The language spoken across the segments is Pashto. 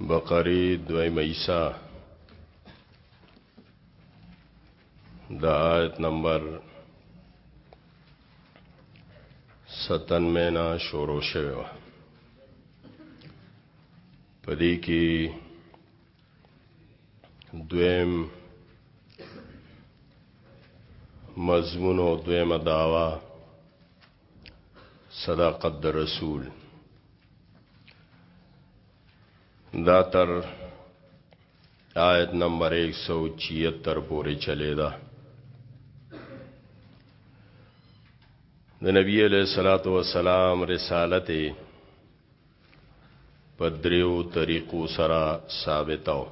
بقری دوی مئیسا دا آیت نمبر ستن مینا شورو شوی و پدی کی دویم مضمون او دویمه داوا صداقت د رسول دا تر آیت نمبر 176 پورې چلی دا د نبی علیہ الصلات والسلام رسالت په دریو طریقو سره ثابتاو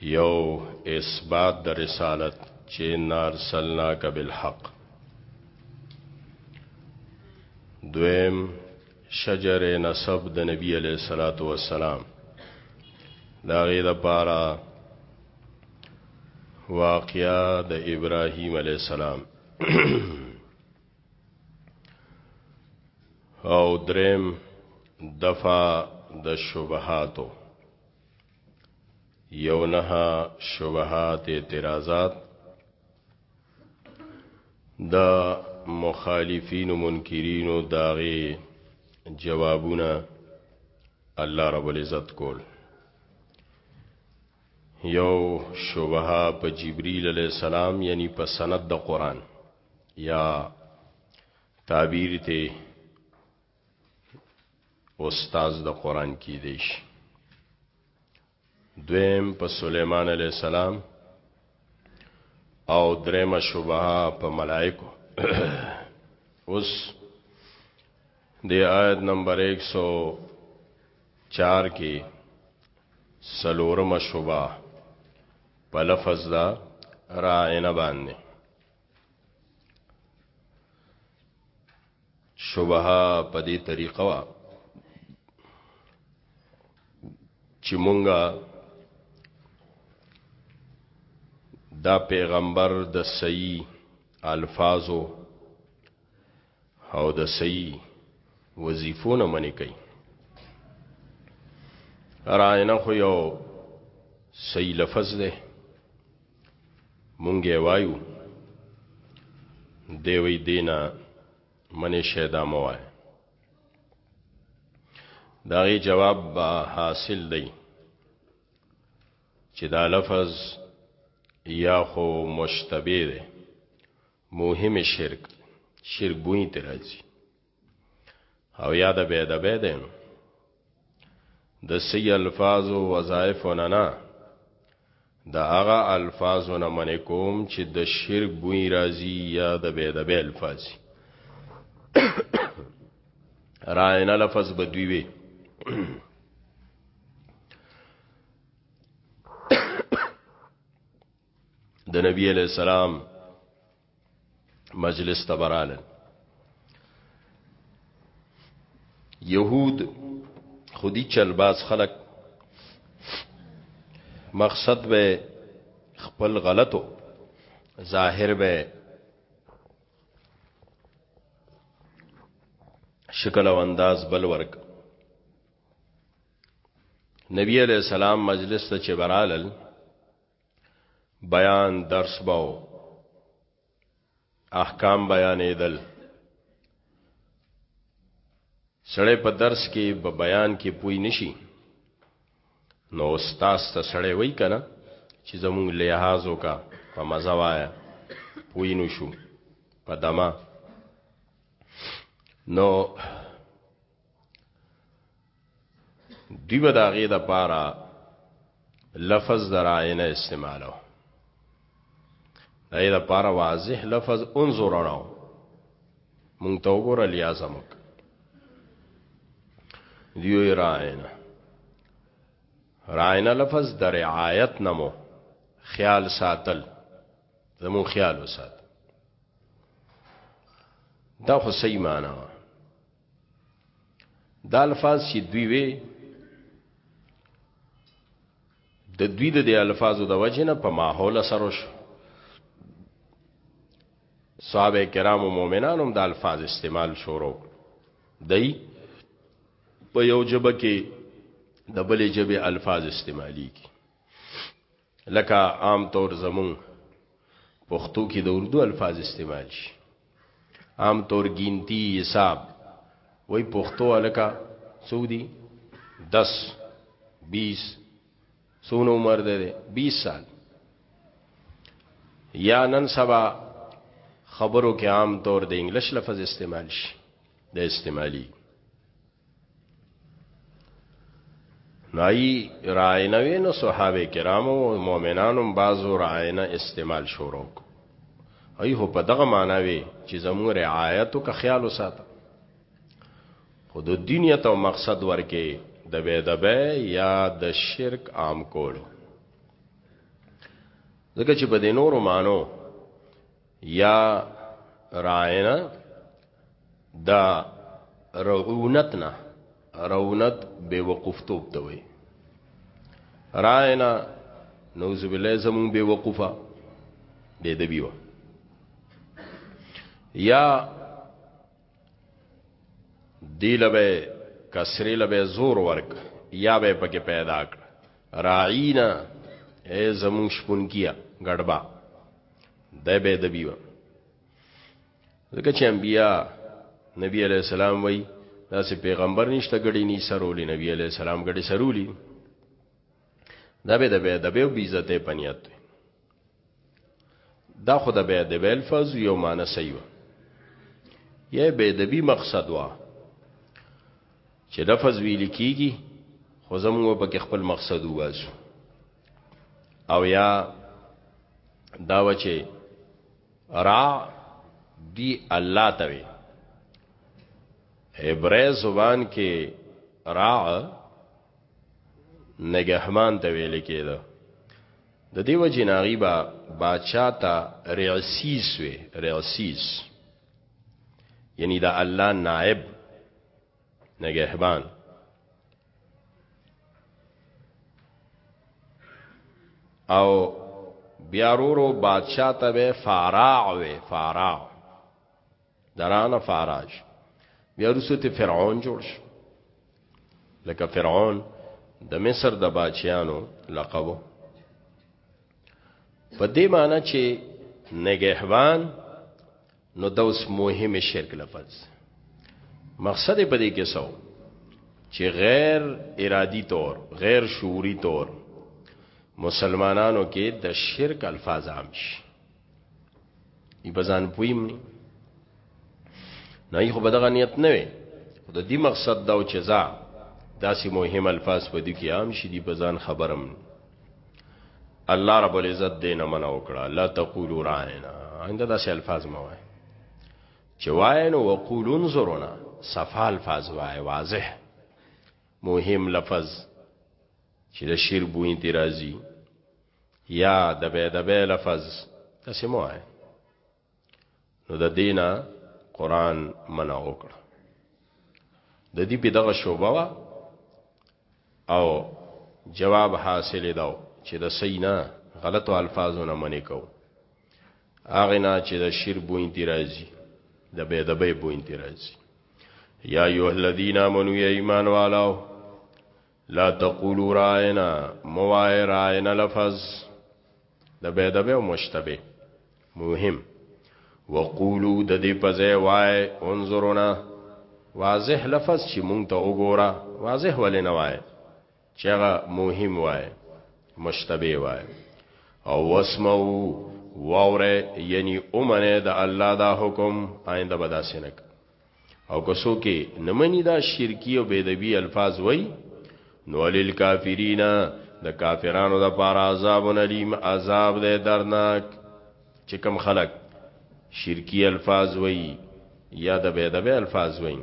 یو اثبات د رسالت چې نار سلنا کبل حق دویم شجر نسب د نبی علیہ الصلوۃ والسلام دا غي د پاره واقعا د ابراهیم علیہ السلام او دریم دفع د شبهاتو یو نه شبهات اعتراضات د مخالفین و منکرین و داغی جوابونه الله رب العزت کول یو شبهه په جبرئیل علی السلام یعنی په سند د قران یا تعبیر ته استاد د قران کې دی شي دویم په سليمان عليه السلام او دریم شوبه په ملائکو اوس د آیت نمبر 104 کې سلورم شوبه په لفظ دا رائنه باندې شبه په دې طریقه وا چې مونږه دا پیغمبر د صحیح الفاظو او د صحیح وظیفو نه منې کوي راینه خو یو صحیح لفظ دی مونږ یې وایو دی وی دینا منې شیدا مو وای دا غي جواب با حاصل دی چې دا لفظ یا خو مشتبه دی مهم شرک شرک بوئی تراځي او یاد به د به دین د سی الفاظ او وظایف نه د هغه الفاظ نه من کوم چې د شرک بوی راځي یا د به د به الفاظ راینا لفظ بدوی وی د نبی علیہ السلام مجلس تبرال يهود خودي چلباز خلق مقصد به خپل غلطو ظاهر به شکل او انداز بل ورک نبی علیہ السلام مجلس ته چبرالل بیان درس باو احکام بیانېدل سړی په درس کې په بیان کې پوي نشي نو استاد ته سړی وای کنه چې زموږ لحاظ وکا په مزه وایا پوي نو شو په دما نو دیو دا غي د پاره لفظ درائنه استعمالو دای دا پاره واضح لفظ انظر راو مونږ ته وګوره لیازمک دیو رائنه رائنه لفظ د رعایت نمو خیال ساتل زمو خیال وسات دا خو صحیح معنی دا الفاظ چې دوی وي د دوی د الفاظو د وجه نه په ماحول سره شو صحابه کرام او مؤمنان هم د الفاظ استعمال شروع دی په یو جبه کې د بلې جبه الفاظ استعمالي کی لکه عام طور زمون پښتو کې د اردو الفاظ استعمال شي عام طور ګینتی حساب وای پښتو الکا سعودي 10 20 سونو عمر ده 20 سال یا نن سبا خبرو کې عام طور د انګلیش لفظ استعمال شي د استعمالي نای راینوی نو صحابه کرامو او مؤمنانو بازو راینه استعمال شروع ای هو په دغه معنی وی چې زموږ رعایت او خیال وساته خود دنیا ته مقصد ورکه د به د به یا د شرک عام کولو ځکه چې په دې نورو مانو یا راینا دا رعونت نه رعونت بے وقوف توب ته وي راینا نوذ بالله زمون بے وقوفه دې د بیو یا دی لبه کسری لبه زور ورک یا به پکې پیدا کړ راینا اے زمون شپون کیا غړبا دا به د بیو ځکه چې انبیا نبی علی السلام وای دا سه پیغمبر نشته غړي ني سرولې نبی علی السلام غړي سرولې دا به د به د به بیزته پنیات دا خود به د به الفاظ یو معنی صحیح یا به د بی مقصد وا چې لفظ ویل کیږي خو زموږ په کې خپل مقصد واسو او یا دا وچه را دی الله توي عبره زبان کې را نگهمان ته ویل کېده د دیو جناغي با بادشاہ ته رعسیس وی رعسیس یعنی دا الله نائب نگهبان او بیا رورو بادشاہ ته به فاراع وی فاراع درانه فاراج بیا رسوت فرعون جوړ شو لکه فرعون د مصر د بادشاہانو لقبو په دې معنی چې نگهبان نو دا اوس مهم شرک لفظ مقصد په دې کې سو چې غیر ارادي طور غیر شعوري طور مسلمانانو کې د شرک الفاظ عام شي ای بزان پویم نه نه خو بدغه نیت نه وي د دې مقصد دا چې ځا داسې مهم الفاظ په دې کې عام شي دی بزان خبرم نه الله رب العزت دې نه منع وکړه لا تقولوا راعنا انده داسې الفاظ مو وای چې وای نو وقولوا انظرونا صفا الفاظ وای واضح مهم لفظ چې د شیر بوین دی راځي یا د به د به لفظ تاسو مو وای نو د دینه قران منع وکړ د دې په دغه شوبه وا او جواب حاصل داو چې د سینا غلطو الفاظونه منې کو اغه نه چې د شیر بو انتراضی د بے دبې بو انتراضی یا ایه الذین آمنو یا ایمان والو لا تقولوا راینا موای راینا لفظ د بيدبه او مشتبه مهم وقولو د دې په ځای وای انظرونا واضح لفظ چې مونږ ته وګوره واضح ولې نه وای چې هغه مهم وای مشتبه وای او واسمعو واوره یعنی اومنه د الله دا حکم آینده بداسنک او که څوک نه مني دا شرکی او بدعي الفاظ وای نو للکافرین د کافرانو د پار عذاب الیم عذاب د درناک چې کم خلق شرکی الفاظ وای یا د بدعي الفاظ وای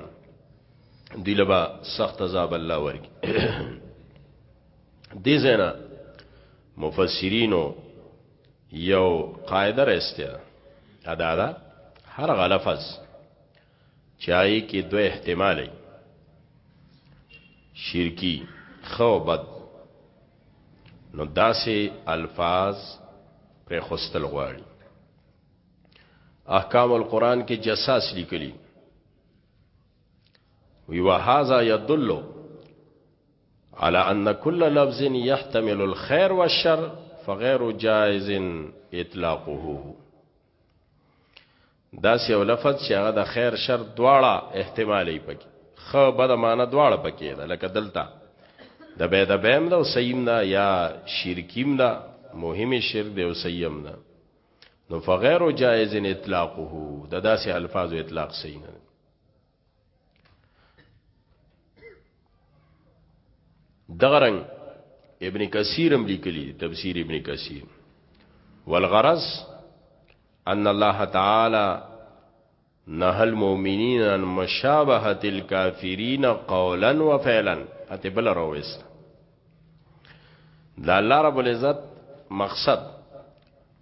دلبا سخت عذاب الله ورکی دې زنه مفسرینو یو قاعده راستي ده ادا ده هر غلفظ چای کې دوه احتمال شرکی خو بد نو داسې الفاظ پر خستل غواړي احکام القرآن کې جساس لیکلی وی وهذا يدل على ان كل لفظ يحتمل الخير والشر فغير جائز اطلاقه دا یو لفظ چې هغه د خیر شر دواړه احتمالي پکې خو بده معنی دواړه پکې ده لکه دلته د به د بهم ده او سیم ده یا شرکیم ده مهمه شرک ده او سیم ده نو فغیر جائز اطلاقه د داسې الفاظ اطلاق صحیح نه دغه رنګ ابن کثیر هم لیکلی تفسیر ابن کثیر والغرض ان الله تعالی نه المؤمنین ان مشابهت الكافرین قولا وفعلا اته بل رويست دا الله رب العزت مقصد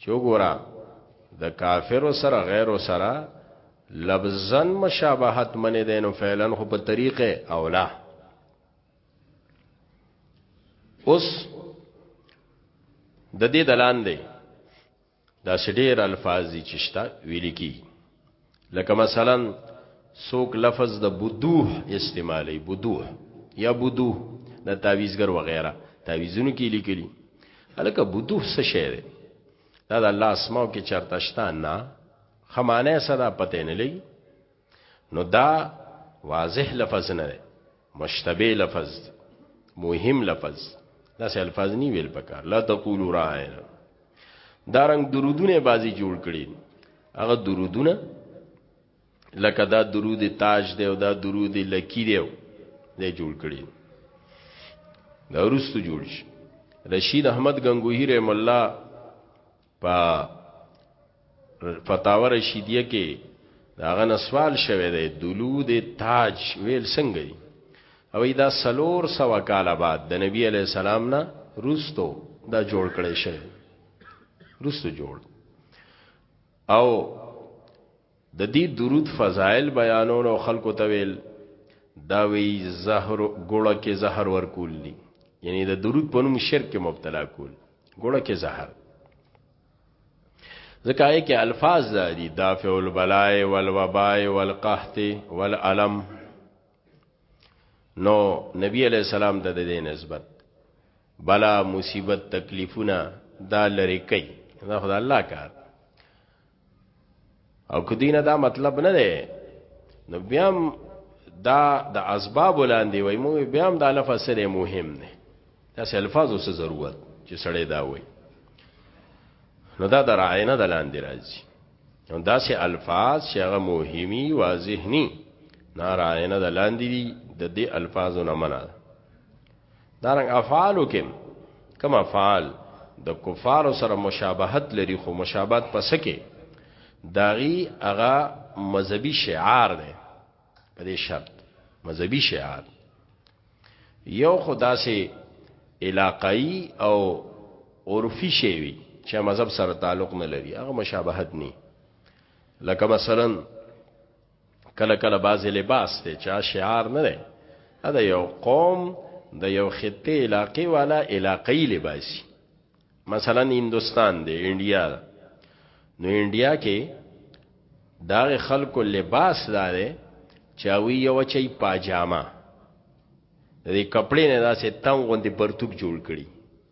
چې وګوره د کافرو سره غیرو سره لفظا مشابهت منې دي نو فعلا خو په طریقې اولا اوس د دې دلان دی دا سډیر الفاظ چې شته ویل کیږي لکه مثلا سوک لفظ د بدوح استعمالی بدوح یا بدوح د تعویزګر وغیرہ تعویزونو کې لیکلی الکه بدوح څه شی دی دا د الله اسماو کې چرته شته نه خمانه صدا پته نه لګي نو دا واضح لفظ نه دی مشتبه لفظ مهم لفظ دا سه الفاظ نی ویل پکار لا تقولوا راعنا دارنګ درودونه بازی جوړ کړي هغه درودونه لکه دا درود تاج دی او دا درود لکی دی دی جوړ کړي دا ورستو جوړ شي رشید احمد غنگوهی رحم الله په فتاوی رشیدیه کې داغه نسوال شوه دی دلود تاج ویل څنګه دی او دا سلور سوا کال بعد د نبی علی السلام نه روستو دا جوړ کړي شوی روستو جوړ او د دې درود فضائل بیانول او خلکو ته ویل دا وی زهر ګړه کې زهر ورکول دي یعنی د درود په نوم شرک کې مبتلا کول ګړه کې زهر ځکه یې کې الفاظ دي دافع البلاء والوباء والقحط والالم نو نبی علیہ السلام ته د دې نسبت بلا مصیبت تکلیفونه دا لری کوي دا خدای الله کار او کدینه دا مطلب نه دی نو بیا دا د اسباب ولاندې وای مو بیا هم دا لفظ سره مهم دی دا سه الفاظو سره ضرورت چې سړی دا وای نو دا د راینه د لاندې راځي نو دا سه الفاظ چې هغه مهمي واضح ني نه راینه د لاندې دي د دې الفاظو نه منه دارنګ افعالو کې کوم افعال د کفارو سره مشابهت لري خو مشابهت پس کې داغي هغه مذهبي شعار دی په دې شرط مذهبي شعار یو خدا سي علاقائی او عرفي شی وي چې مذهب سره تعلق نه لري هغه مشابهت نه لکه مثلا کله کله بعضې لباس دی چا شعار نه دی دا یو قوم د یو خطه علاقې والا علاقې لباسي مثلا هندستان دی انډیا نو انډیا کې داغ خلکو لباس داره چاوی یو چي پاجامه د کپڑے نه داسې تنګ غوندي پرتوک جوړ کړي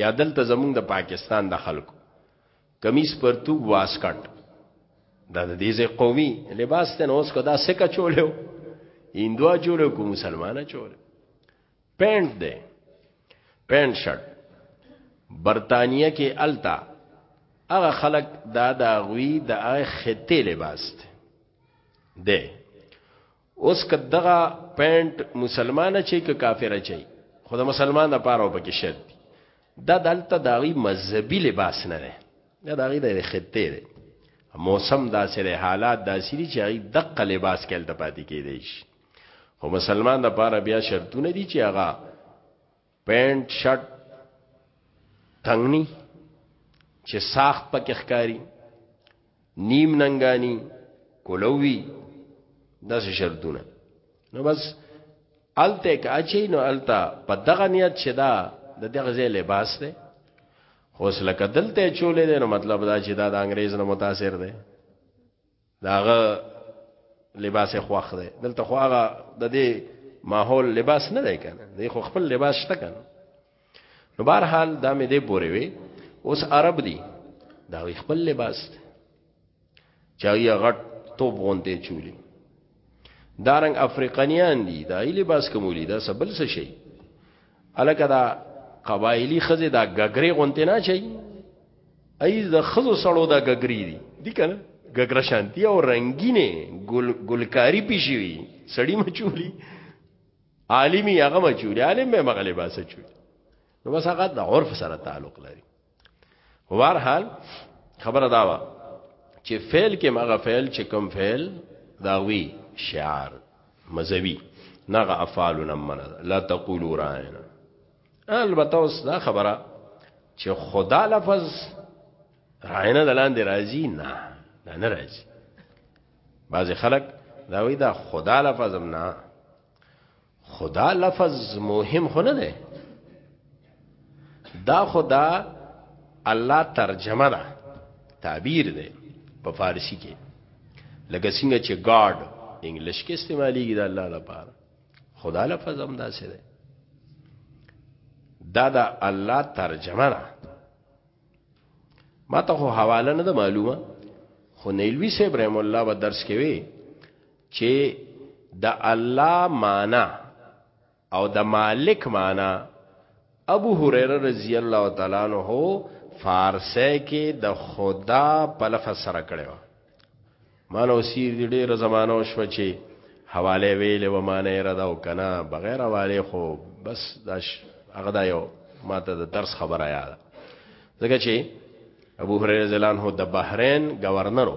یا دلته زمونږ د پاکستان د خلکو کمیس پرتوګ واسکټ دا د دې ځای قومي لباس ته نو اوس کو دا سکه چولیو هندوا چولیو کو مسلمانه چولیو پینټ دی پینټ شرټ برتانیه کې التا هغه خلک دا د غوی د خطې لباس دی اوس که دغه پینټ مسلمان چي که کافر چي خو د مسلمان د پاره وبکه شد دا دلته داغي مذهبي لباس نه دی دا داغي د خطه دی موسم داسې دی حالات داسې دي چې هغه دقه لباس کېل د پاتې کېدی شي خو مسلمان د پاره بیا شرطونه دي چې هغه پینټ شرټ تنگنی چې ساخت پکې ښکاری نیم ننګانی کولوي داسې شرطونه نو بس الته کاچی نو الته په دغه نیت چې دا د دغه ځای لباس دی خو سلکه دلته چولې دی نو مطلب دا چې دا د انګريز نه متاثر دی داغه لباس خوخ دی دلته خو هغه د دې ماحول لباس نه دی کنه دی خو خپل لباس شته کنه نو بهر حال دا مې دې پورې وي اوس عرب دي دا خپل لباس دی چاوی غټ توپ غونډې چولی دارنګ افریقانیان دي دا یې لباس کومولي دا سبل څه شي الکه دا قبایلی خزه دا غګری غونته نه چي ای د خزو سړو دا غګری دي دي کنه غګر شانتی او رنگینه ګل ګلکاری پیشي وي سړی مچولی عالمی هغه مچولی عالم به مغلباسه چولی نو بس هغه د عرف سره تعلق لري وار حال خبره داوا چې فعل کې مغه فعل چې کوم فعل داوی شعار مذهبي نغه افعال نمن لا تقولوا راعنا البته اوس دا خبره چې خدا لفظ راعنا دلان دی راځي نه دا نه راځي بعض خلک دا وی دا خدا لفظ نه خدا لفظ مهم خو نه ده دا خدا الله ترجمه ده تعبیر ده په فارسی کې لکه څنګه چې گاډ انګلیش کې استعماليږي د الله لپاره خدا لفظ هم داسې ده دا دا الله ترجمه ده ما ته خو حواله نه ده معلومه خو نیلوی صاحب رحم الله و درس کې وی چې د الله معنا او د مالک معنا ابو هريره رضی الله تعالی عنہ فارسی کې د خدا په لفظ سره کړو مانو سیر دې ډېر زمانو شو چې حواله ویلې و معنی را دا وکنه بغیر حواله خو بس داش هغه دا یو ماته د درس خبره یاد ځکه چې ابو هريره رضی الله عنه د بحرین گورنرو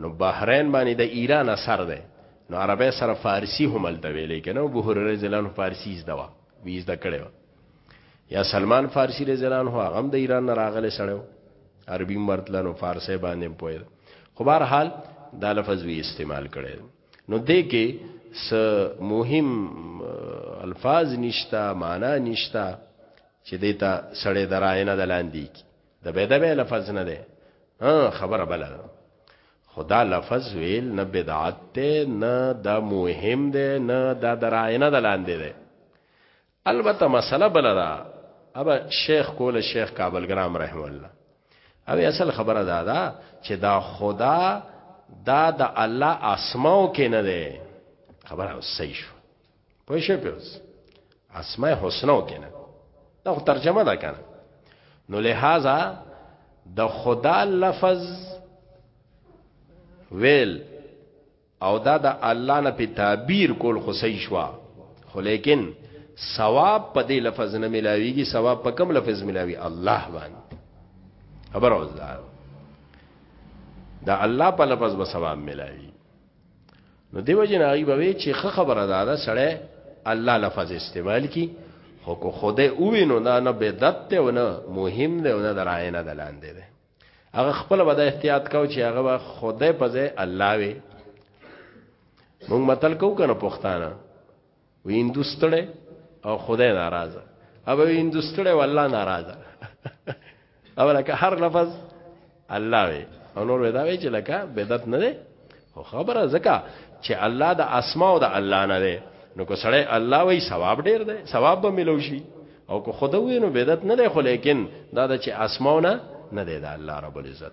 نو بحرین باندې د ایران اثر ده نو عربی سره فارسی هم الته ویلې کنه ابو هريره رضی الله عنه فارسی زده وا ویز د کړو یا سلمان فارسی رضی الله عنه هغه د ایران نه راغله سره عربي مرتله نو فارسی باندې پوي خو بهر حال دا لفظ وی استعمال کړي نو دې کې س مهم الفاظ نشتا معنا نشتا چې دیتا سړی دراینه دلاندې کی د به د به لفظ نه ده خبره بل ده خدا لفظ ویل نه بدعت ته نه دا مهم ده نه دا دراینه دلاندې ده البته مسله بل ده ابا شیخ کول شیخ کابل ګرام رحم الله او اصل خبره دا ده چې دا خدا دا د الله اسماو کې نه ده خبره صحیح شو په شپوس اسماء الحسنا وکنه دا خو ترجمه ده کنه نو لہذا د خدا لفظ ویل او دا د الله نه په تعبیر کول خو صحیح شوا خو لیکن ثواب په دې لفظ نه ملاويږي ثواب په کوم لفظ ملاوي الله باندې خبر اوس دا دا الله په لفظ به ثواب ملاوي نو دیو جن هغه به وی چې خه خبره ده دا سړی الله لفظ استعمال کی خو کو خدای او وینو دا نه بدعت ته ونه مهم ده ونه دراینه دلاندې ده هغه خپل به د احتیاط کو چې هغه به خدای په ځای الله وي مونږ متل کو کنه پښتانه وی هندوستړی او خدای ناراضه ابه وی هندوستړی او الله ناراضه او لکه هر لفظ الله وی او نور ودا وی چې لکه بدعت نه ده خو خبره زکه چې الله د اسماء او د الله نه ده نو کو سړی الله وی ثواب ډیر ده ثواب به ملو شي او کو خدای وی نو بدعت نه ده خو لیکن دا د چې اسماء نه نه ده د الله رب العزت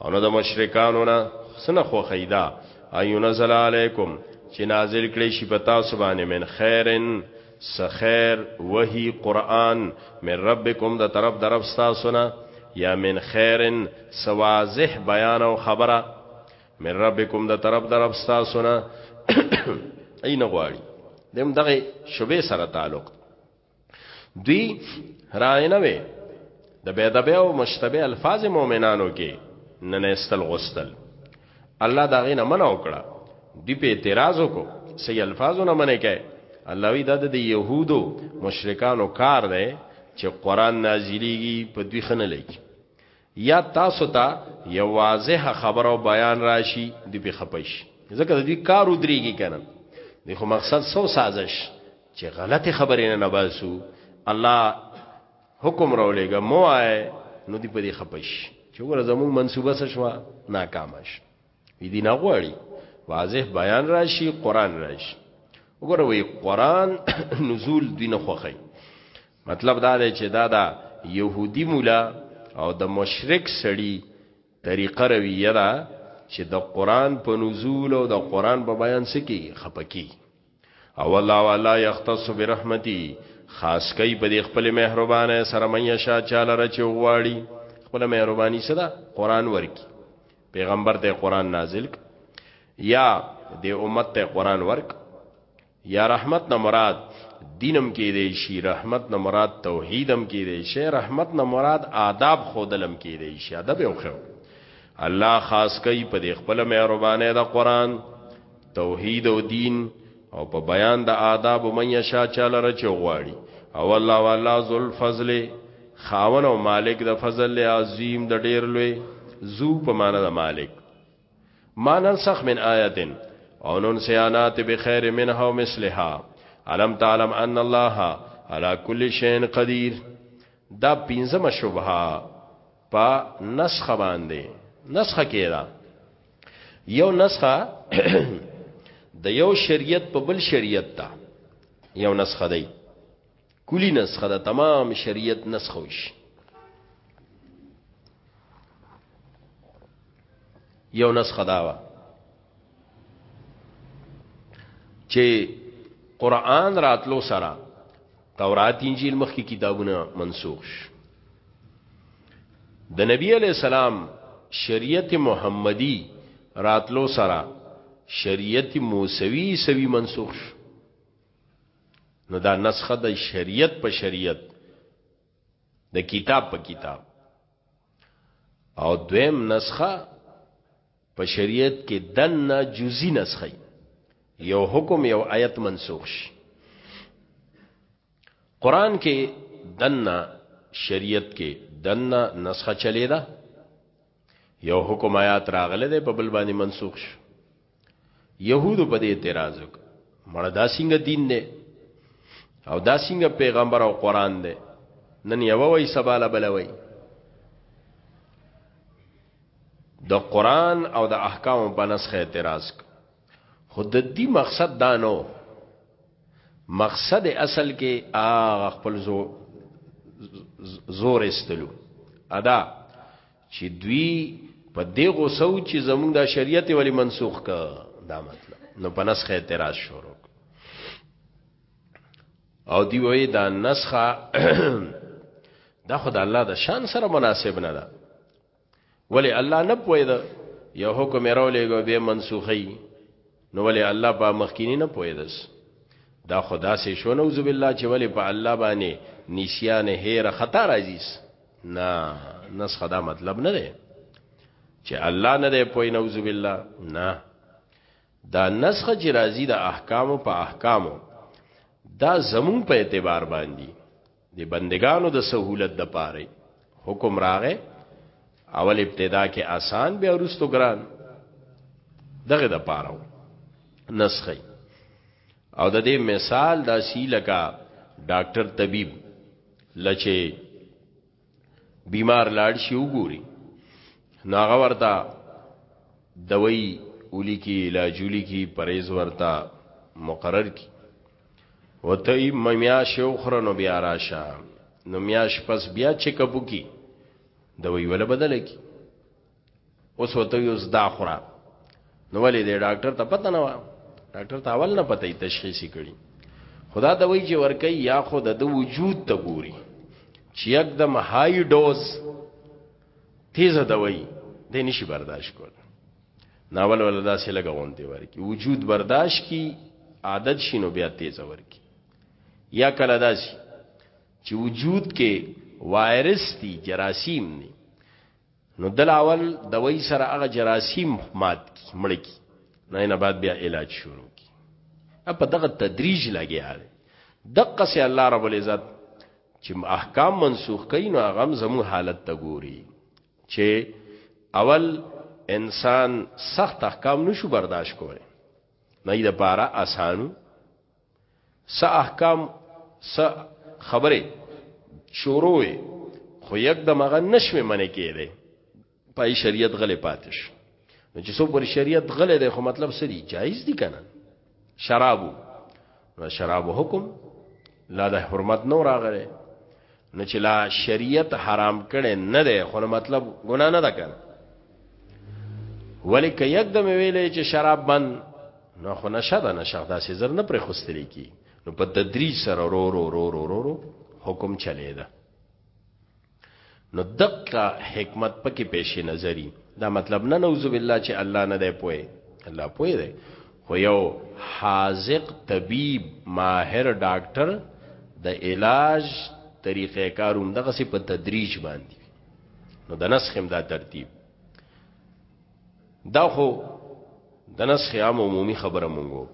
او نه د مشرکانو نه سنه خو خیدا ایو نزل علیکم چې نازل کړي شي په تاسو باندې من خیرن سخیر وحی قران من ربکم د طرف درف تاسو نه یا من خیرن سوازح بیان او خبره من ربکم د طرف درف تاسو نه اي نه غواړي دم دغه شوبې سره تعلق دوی راینه وي د بيدبه او مشتبه الفاظ مؤمنانو کې نن استل غستل الله دا غینه منع وکړه دی په اعتراض وکړو سي الفاظو نه منې کوي الله وی دا د يهودو مشرکانو کار دی چې قران نازلېږي په دوی خنه لګي یا تاسو ته یو واضح خبر او بیان راشي دی په خپش ځکه د دې کار ودرېږي کنه د خو مقصد سو سازش چې غلطه خبرې نه نباسو الله حکم راولېګا مو آئے نو دی په دې خپش چې ور زموږ منسوبه څه شو ناکامش وی دی نه غواړي واضح بیان راشي قران راشي وګوره وی قران نزول دین خوخی مطلب دا دی چې دا دا يهودي مولا او د مشرک سړی طریقه رویه ده چې د قران په نزول او د قران په بیان سکی خپکی او الله والا یختص برحمتی خاص کوي په دې خپل مهربانه سره مې شا چاله رچ غواړي خپل مهرباني سره قران ورکی پیغمبر ته قران نازل یا د امت ته قران ورک یا رحمت نه مراد دینم کې دی شي رحمت نه مراد توحیدم کې دی شي رحمت نه مراد آداب خودلم کې دی شي ادب یو خو الله خاص کوي په دې خپل مهربانه د قران توحید او دین او په بیان د آداب من یشا چاله رچ غواړي او الله والا ذل فضل خاون او مالک د فضل عظیم د ډیر لوی زو په معنا د مالک ما ننسخ من آیت او ننسیانات بخیر منها و مثلها علم تعلم ان الله على كل شيء قدير دا پنځمه شبهه په نسخه باندې نسخه کېدا یو نسخه د یو شریعت په بل شریعت تا یو نسخه دی کلی نسخه ده تمام شریعت نسخه وشي یو نسخه دا و چې قران راتلو سره تورات انجیل مخکې کتابونه منسوخ شو د نبی علی السلام شریعت محمدی راتلو سره شریعت موسوی سوی منسوخ شو نو دا نسخه د شریعت په شریعت د کتاب په کتاب او دویم نسخه په شریعت کې دنه جزئی نسخه یو حکم یو آیت منسوخ شي قران کې دنه شریعت کې دنه نسخه چلی ده یو حکم آیات راغله ده په بل باندې منسوخ شو يهودو په دې اعتراض وکړ مړه دا څنګه دین دی او دا څنګه پیغمبر او قران دی نن یو وای سباله بل وای د قران او د احکام په نسخه اعتراض خود دی مقصد دانو مقصد اصل کې آغا خپل زو زور استلو ادا چې دوی په دې غوسو چې زمونږ د شریعت ولی منسوخ کا دا مطلب نو په نسخه اعتراض شروع او دی وی دا نسخه دا خدای الله د شان سره مناسب نه ده ولی الله نه پوهید یو حکم راولېګو به منسوخی نو ولی الله په مخکینی نه پوهیدس دا خدا سه شو نوذ بالله چې ولی په الله باندې نسیان هیر خطر عزیز نه نس خدا مطلب نه دی چې الله نه دی پوی نوذ بالله نه دا نسخ چې راځي د احکامو په احکامو دا زمون په اعتبار باندې د بندگانو د سہولت د پاره حکم راغې اول ابتدا کې آسان بیا ورستو ګران دغه د پاره نسخه او د دې مثال دا سی لکه ډاکټر طبيب لچې بیمار لاړ شي وګوري ناغه ورته دوي اولی کی علاج اولی کی پریز ورته مقرر کی وته میاش اوخره نو بیا راشه نو میاش پس بیا چک اپ کی د وی ول بدل کی اوس وته یو زدا خورا نو ولې د ډاکټر ته پته نه و ډاکټر ته اول نه پته تشخیصي کړي خدا د وی چې ورکه یا خود د وجود ته ګوري چې یکدم های ډوز تیزه دوي د نشي برداشت کول ناول ولا داسې لګه غونډې ورکی وجود برداشت کی عادت شینو بیا تیز ورکی یا کله داسې چې وجود کې وایرس دي جراثیم دي نو دل اول دوی سره هغه جراثیم مات کی مړ کی نه نه بعد بیا علاج شروع کی په دغه تدریج لګیا دی دقه سي الله رب العزت چې احکام منسوخ کین او غم زمو حالت ته ګوري چې اول انسان سخت احکام نشو برداشت کوي نه د پاره اسانو س احکام س خبره شروع خو یک د مغه نشوي منې کېده پای شریعت غلې پاتش نو چې څو پر شریعت غلې ده خو مطلب سری جایز دي کنه شرابو نو شرابو حکم لا د حرمت نو راغره نو چې لا شریعت حرام کړي نه ده خو مطلب ګنا نه ده کړ ولیک یکدم ویلې چې شراب بند نو خو نشه ده نشه دا سي زر نه پر خوستل کی نو په تدریج سره رو رو رو رو رو حکم چلی ده نو دقه حکمت پکې پیش نظری دا مطلب نه نوذ بالله چې الله نه دی پوي الله پوي دی خو یو حاذق طبيب ماهر ډاکټر د علاج طریقې کاروم دغه سي په تدریج باندې نو د نسخ هم دا ترتیب دا خو د نسخ عام عمومي خبره مونږ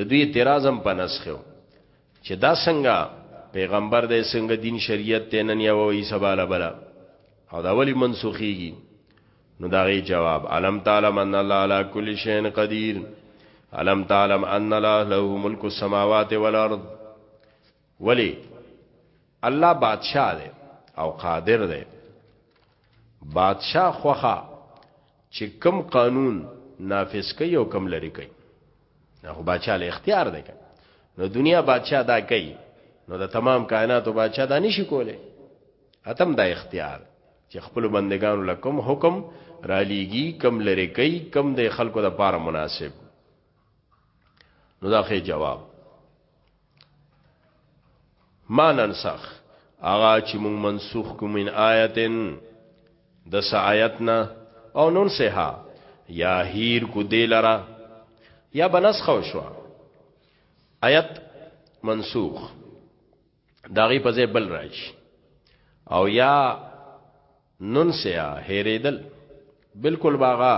د دوی اعتراض هم په نسخ چې دا څنګه پیغمبر دې څنګه دین شریعت ته نن یو وی سباله بلا او دا ولی منسوخیږي نو دا غي جواب علم تعلم ان الله على كل شيء قدير علم تعلم ان الله له ملك السماوات والارض ولی الله بادشاہ دی او قادر دی بادشاہ خوخه چې کم قانون نافذ کوي او کم لري کوي هغه بادشاہ له اختیار دی کوي نو دنیا بادشاہ دا کوي نو د تمام کائناتو بادشاہ دا نشي کوله اتم دا اختیار چې خپل بندگانو لکم حکم را لیږي کم لري کوي کم د خلکو د پاره مناسب نو دا خې جواب ما ننسخ اغا چې مونږ منسوخ کوم من آیتن د سایتنا او نون سها یا هیر کو دیلرا یا بنسخ شو آیت منسوخ داغي په ځای بل راشي او یا ننسیا هیریدل بالکل باغا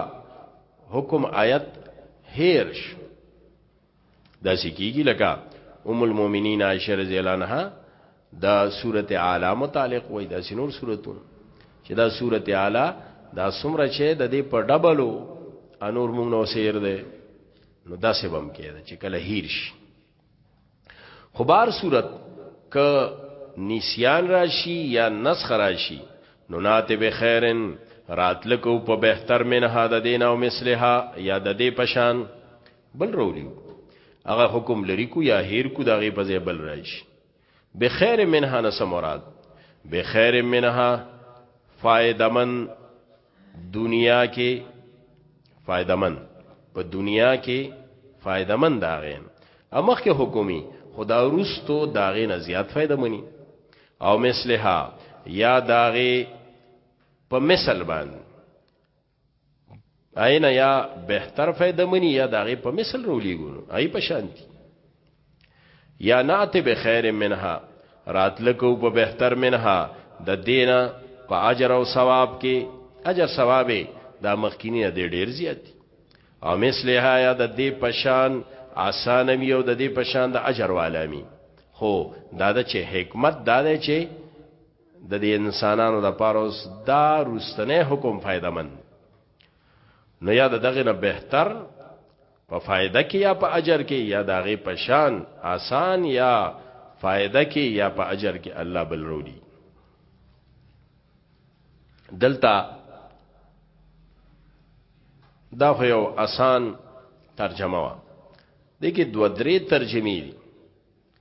حکم آیت هیرش دا سکیږي لکه ام المؤمنین عائشه رضی الله عنها دا سورته اعلی متعلق وای دا سینور سورته چې دا سورته اعلی دا سمره چې د دې په ډبلو انور موږ نو سیر ده نو دا سبم کېده چې کله هیر شي خو بار صورت ک نسیان راشي یا نسخ راشي نو ناته به خیرن راتلکو په بهتر منها د دین او مثلها یا د دې پشان بل رولیو هغه حکم لري کو یا هیر کو دغه په ځای بل راشي بخیر منها نس مراد بخیر منها فائدمن دنیا کې فائدمن په دنیا کې فائدمن دا غین امخ کې حکومي خدا روستو داغه نه زیات فائدہ مني او مثلها یا داغه په مثل باندې اینا یا بهتر فائدہ منی یا داغه په مثل رولی ګورو ای په شانتی یا نعت بخیر منها راتلکو په بهتر منها د دینا په اجر او ثواب کې اجر ثواب دا مخکینی نه دی ډیر زیات او مثله یا د دې پشان آسان وی او د دې پشان د اجر والامی خو دا د چې حکمت دا دی چې د دې انسانانو د پاروس دا روستنه حکم فائدہ مند نو یا دغه نه بهتر په فائدہ کې یا په اجر کې یا دغه پشان آسان یا فائدہ کې یا په اجر کې الله بل وروړي دلته دا خو یو آسان ترجمه وا دغه دو درې ترجمې دي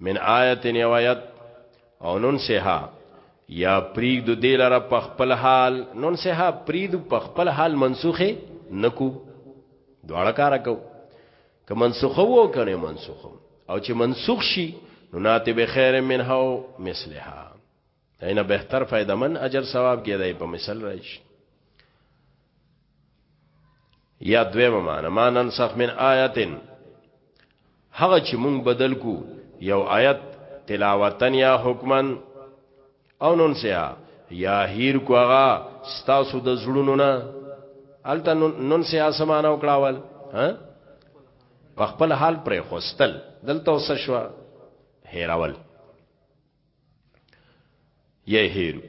من آیت یو آیت او نن سها یا پریګ د دې لره په خپل حال نن سها پریګ په خپل حال منسوخه نکو دواړه کار کو که منسوخه وو کنه منسوخه او چې منسوخ شي نو ناته به خیر منها او مثلها اینا بهتر فائدہ من اجر ثواب کې دی په مثال راشي یا دویمه معنی ما ننسخ من آیتن هغه چې مونږ بدل کو یو آیت تلاوتن یا حکمن او نون سیا یا هیر کو هغه ستاسو د زړونو نه الته نون سیا سمانه وکړاول ها په خپل حال پر خوستل دلته وسشوا هیراول یې هیرو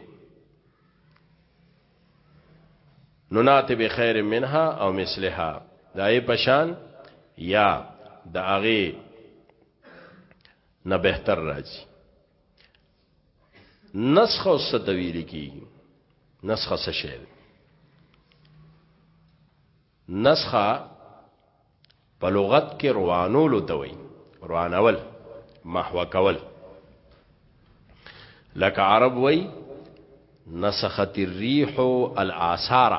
نو ناته به خیر منها او مثلها دای پشان یا د هغه نه بهتر راځي نسخ او ستویل کی نسخ څه شی نسخه په لغت کې روانولو ته وایي روانول محو کول لکه عرب وایي نسخت الريح الاثار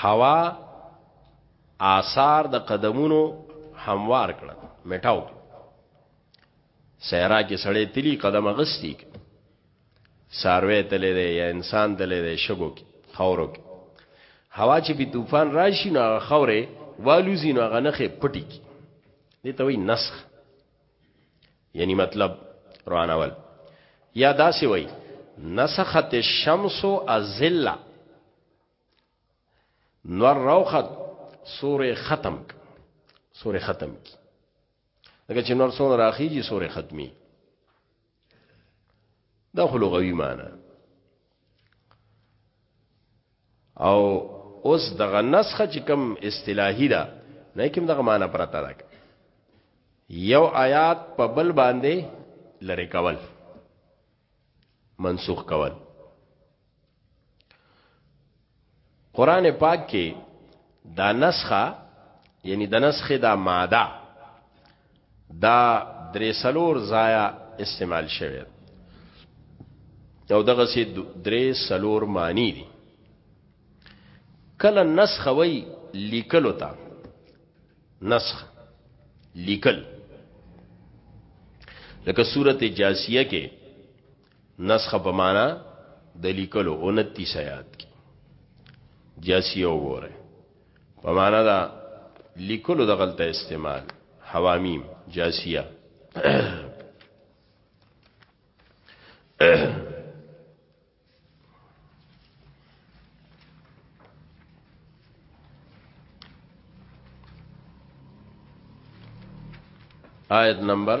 هوا آثار د قدمونو هموار کړه میټاو سیرا کې سړې تلی قدم غستی څاروی تللی دی یا انسان تللی دی شګو کې خاورو کې هوا چې به طوفان راشي نو هغه خورې والوزي نو هغه نخې پټي کی دي ته وی نسخ یعنی مطلب روانول یا داسې وی نسخت الشمس الظل نور روخت سورې ختم سورې ختم کی لکه چې نور سور راخیږي سورې ختمي دا خو لغوي معنی او اوس دغه نسخه چې کوم اصطلاحي ده نه کوم دغه معنی پرته ده یو آیات په بل باندې لری کول منسوخ کول قران پاک کې دا نسخه یعنی د نسخه دا ماده دا درې سلور ضایع استعمال شوه یو دغه سي درې سلور معنی دي کله نسخ وی لیکل وتا نسخ لیکل لکه سورته جاسیه کې نسخ په معنا د لیکلو 29 آیات کې جاسی وګوره په معنا دا لیکلو د غلطه استعمال حوامیم جاسیه آیت نمبر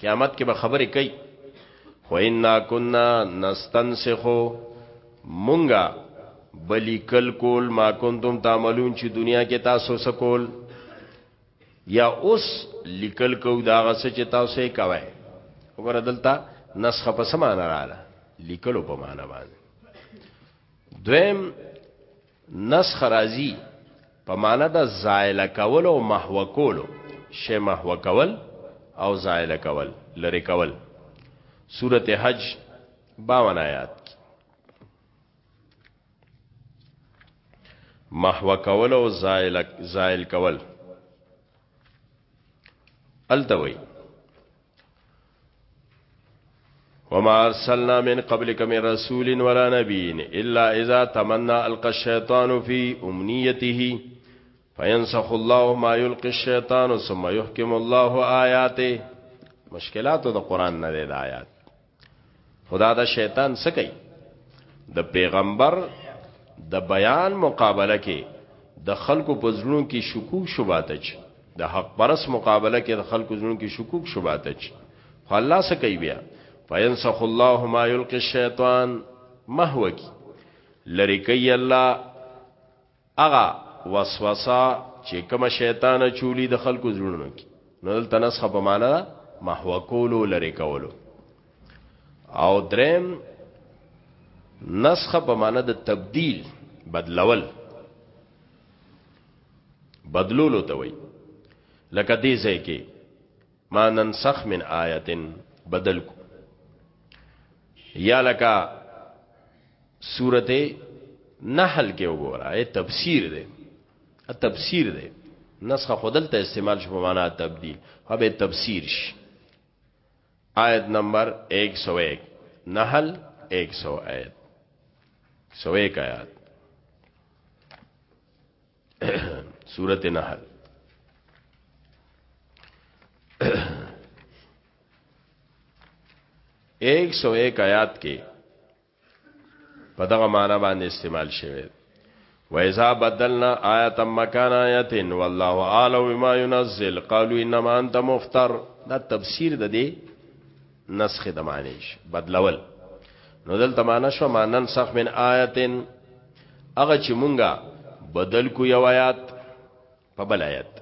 قیامت کې به خبرې کوي خو انا كنا نستنسخ مونږه بلی کل کول ما کنتم تعملون چې دنیا کې تاسو سکول یا اوس لیکل کو دا غس چې تاسو یې کوي وګوره دلته نسخه په سمانه رااله لیکلو په معنا باندې دویم نسخ راځي په معنا د زائل کول او محو کول شی محو کول او زائل کول لری کول سورته حج 52 آیات محو کول او زائل زائل کول التوي وما ارسلنا من قبلك من رسول ولا نبي الا اذا تمنى القى الشيطان في امنيته فينسخ الله ما يلقي الشيطان ثم يحكم الله آیاته مشکلات د قران نه د آیات خدا دا شیطان سکی د پیغمبر د بیان مقابله کې د خلکو په زړونو کې شکوک شوبات چي د حق پرس مقابله کې د خلکو زړونو کې شکوک شوبات چي خو الله سکی بیا فینسخ الله ما یلقي الشیطان محو کی لری کوي الله هغه وسوسه چې کومه شیطان اچولي د خلکو زړونو کې نو دلته نسخه په معنا ده محو کولو لری کولو او دریم نسخه په معنا د تبديل بدلول بدلولو ته وای لکه دې ځای کې ما ننسخ من آیت بدل کو یا لکا سورت نحل کې وګوره اے تفسیر دے ا تفسیر دے نسخ خودل ته استعمال شو معنا تبديل خو به تفسیر شي آیت نمبر 101 نحل 100 آیت 101 آیات سورت نحل ایک سو ایک آیات کې په دغه معنا باندې استعمال شوی وَإِذَا بَدَّلْنَا آيَةً مَّكَانَ آيَةٍ وَاللَّهُ أَعْلَمُ بِمَا يُنَزِّلُ قَالُوا إِنَّمَا أَنتَ مُفْتَرٍ دا تفسیر د دې نسخ د معنی بدلول نو دلته معنا شو مانن سخ من آیتن هغه چې مونږه بدل کو یو آیات په بل آیات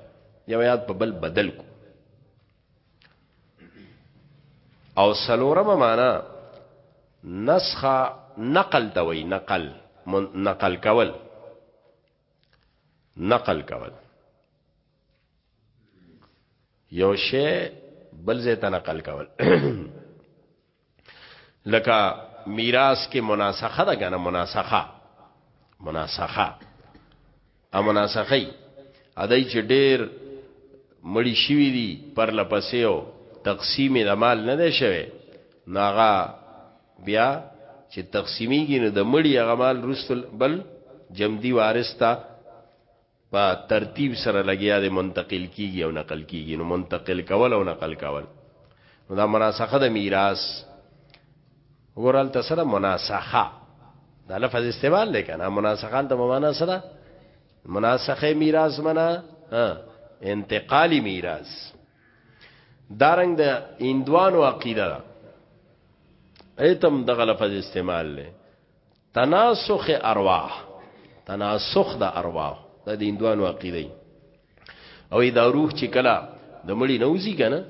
یو آیات په بل بدل کو او سلورمه معنا نسخه نقل ته وای نقل نقل کول نقل کول یو شی بل ځای ته نقل کول لکه میراث کې مناسخه ده کنه مناسخه مناسخه ا مناسخه ادای چې ډېر مړی شوی دی پر لپسې او تقسیم د مال نه دی شوی ناغا بیا چې تقسیمیږي نو د مړی هغه مال رسل بل جمدی وارث ته په ترتیب سره لګیا دی منتقل کیږي او نقل کیږي نو منتقل کول او نقل کول نو دا مناسخه د میراث ورال ته سره مناسخه دا لفظ استعمال دی کنه مناسخه ته معنا سره مناسخه میراث منا انتقالی میراث دارنګ د دا اندوانو عقیده ده ایتم دغه لفظ استعمال لې تناسخ ارواح تناسخ د ارواح د هندوانو عقیده او دا روح چې کله د مړی نوځي کنه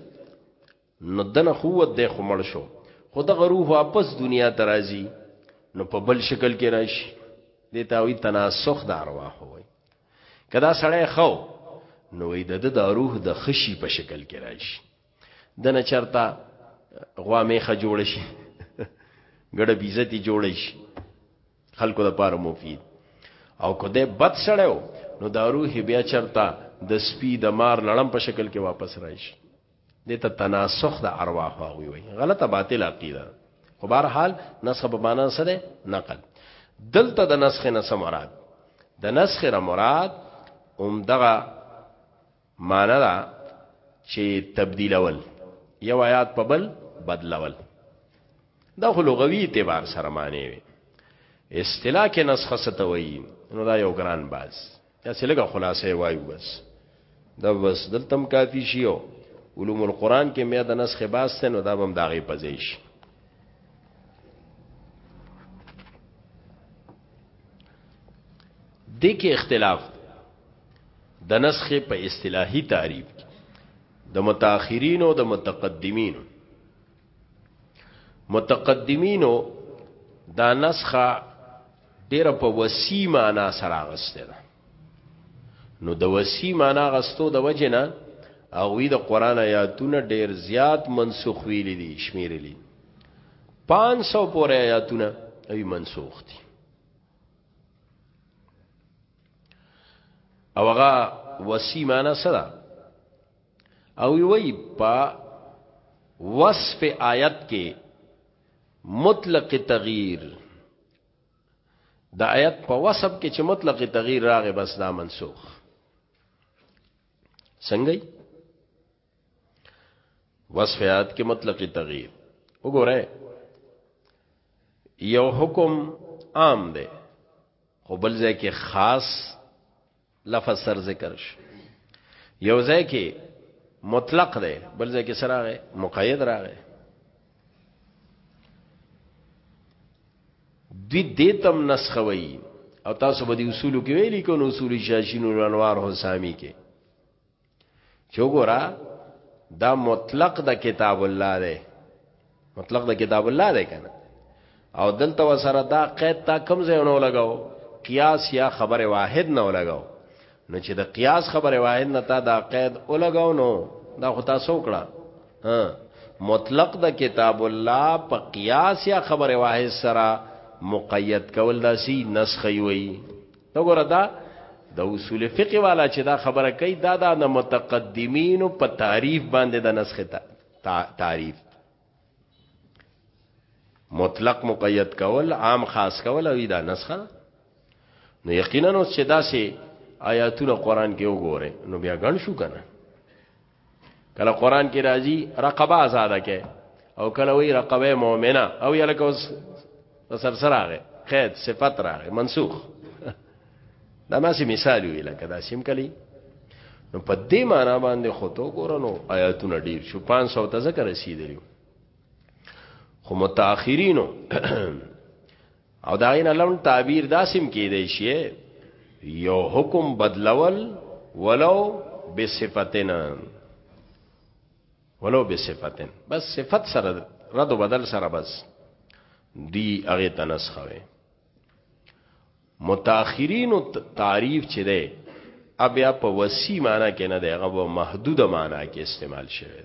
نو دنه قوت د خمړ شو خو د روح واپس دنیا ته راځي نو په بل شکل کې راشي د تاوی تناسخ د ارواح وای کدا سړی خو نو د د روح د خشي په شکل کې راشي دنه چرتا غوا میخه جوړ شي ګډه بیزتی جوړ شي خلکو د پاره مفید او کده بد سړیو نو دا روح بیا چرتا د سپی د مار لړم په شکل کې واپس راشي دته تناسخ د ارواح وي وي غلطه باطل عقیده خو بهر حال نسخ په معنا سره نقل دلته د نسخ نه مراد د نسخ نه مراد اوم دغه معنی دا چې تبدیلول یو آیات په بل بدلول دا خو لغوي اعتبار سره معنی وي اصطلاح کې نسخه ستوي نو دا یو ګران باز یا سلګه خلاصې وایو بس دا بس دلتم کافی شیو علوم القرآن کې مې د نسخه باز ته نو دا بم داغه پزیش دې کې اختلاف دی د نسخ په اصطلاحي تعریف کې د متأخرین او د متقدمین متقدمینو دا نسخه ډیره په وسی معنا سره غسته ده نو د وسی معنا غستو د وجنه او وی د قران آیاتونه ډیر زیات منسوخ ویل دي شمیرلی 500 پورې آیاتونه ای منسوخ دي او هغه وسی معنا سره او وی په وصف آیت کې مطلق تغییر د آیت په وصف کې چې مطلق تغییر راغی بس دا منسوخ څنګه وصف آیات کې مطلق تغییر وګوره یو حکم عام دی خو بل ځای کې خاص لفظ سر ذکر شي یو ځای کې مطلق دی بل ځای کې سره راغی مقید راغی دوی دیتم نسخوي او تاسو به د اصول کې ویلي کو نو اصول شاشینو انوار حسامی کې چوغورا دا مطلق د کتاب الله دی مطلق د کتاب الله دی کنه او دلته وسره دا قید تا کم ځای نه لګاو قیاس یا خبره واحد نه لګاو نو چې د قیاس خبره واحد نه تا دا قید ولګاو نو دا خو تاسو کړه ها مطلق د کتاب الله په قیاس یا خبره واحد سره مقید کول داسي نسخي وي نو ګوره دا د اصول فقه والا چې دا خبره کوي دا د متقدمینو په تعریف باندې د نسخ تعریف مطلق مقید کول عام خاص کول او دا نسخه نو یقینا نو چې دا سه آیاتونه قران کې وګوره نو بیا غن شو کنه کله قران کې راځي رقبه آزاد کې او کله وی رقبه مؤمنه او یلکه اوس سرسر راغې قید صفت راغې منسوخ دا ما سي مثال وی لکه دا سیم کلی نو په دې معنا باندې خطو ګورنو آیاتونه ډیر شو 500 ته ذکر رسیدلی خو متأخرینو او دا غینه لون تعبیر داسم کې دی شي یو حکم بدلول ولو بصفتنا ولو بصفتن بس صفت سره رد بدل سره بس دی هغه تنسخوي متأخرین تعریف چې ده اب یا په وسی معنی کې نه ده هغه محدود معنی کې استعمال شوی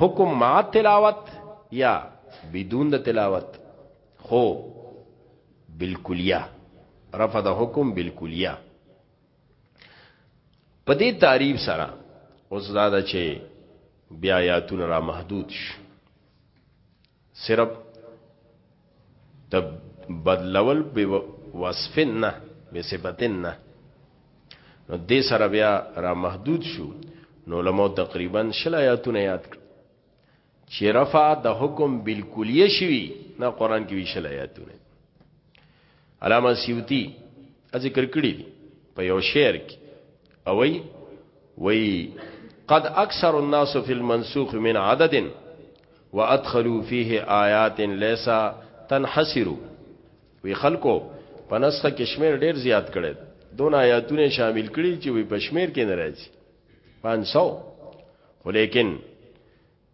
حکم مع تلاوت یا بدون د تلاوت خو بالکلیه رفع د حکم بالکلیه په دې تعریف سره اوس دا چې بیا یاتون را محدود شي صرف د بدلول به وصفن نه به صفتن نه نو دې سره بیا را محدود شو نو لمو تقریبا شل آیاتونه یاد کړ چې رفع د حکم بالکلیه شوی نه قران کې وی شل آیاتونه علامه سیوطی ذکر کړی دی په یو شعر کې اوي وي قد اکثر الناس في المنسوخ من عدد وادخلوا فيه آیات ليس تنحصر وی خلکو په نسخه کې شمیر ډیر زیات کړي دون آیاتونه شامل کړي چې وی په شمیر کې نه راځي 500 خو لیکن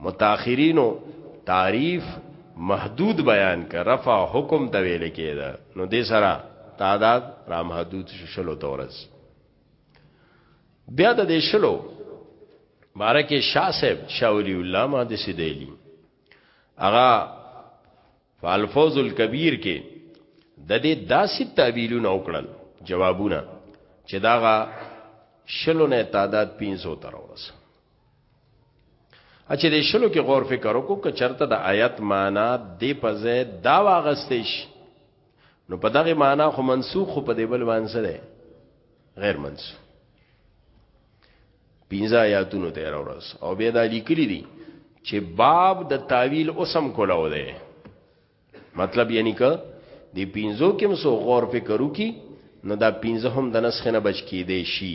متأخرینو تعریف محدود بیان ک رفع حکم ته ویل کېده نو دې سره تعداد را محدود شلو تورس بیا د دې شلو بارکه شاه صاحب شاولی الله ما د سیدلی اغا فالفوز الکبیر کې د دې داسې تعبیرونه وکړل جوابونه چې داغه شلو نه تعداد 500 تر ورسه اچې د شلو کې غور فکر وکړو که چرته د آیت معنا د پځه دا واغستې شي نو په دغه معنا خو منسوخ خو په دې بل باندې سره غیر منسوخ پینځه آیاتونو ته راورس او بیا دا لیکلي دي چې باب د تعویل اوسم کولاو دی مطلب یعنی که دی پینځو کې مسو غور فکر وکي نو دا پینځه هم د نسخ نه بچ کې دی شي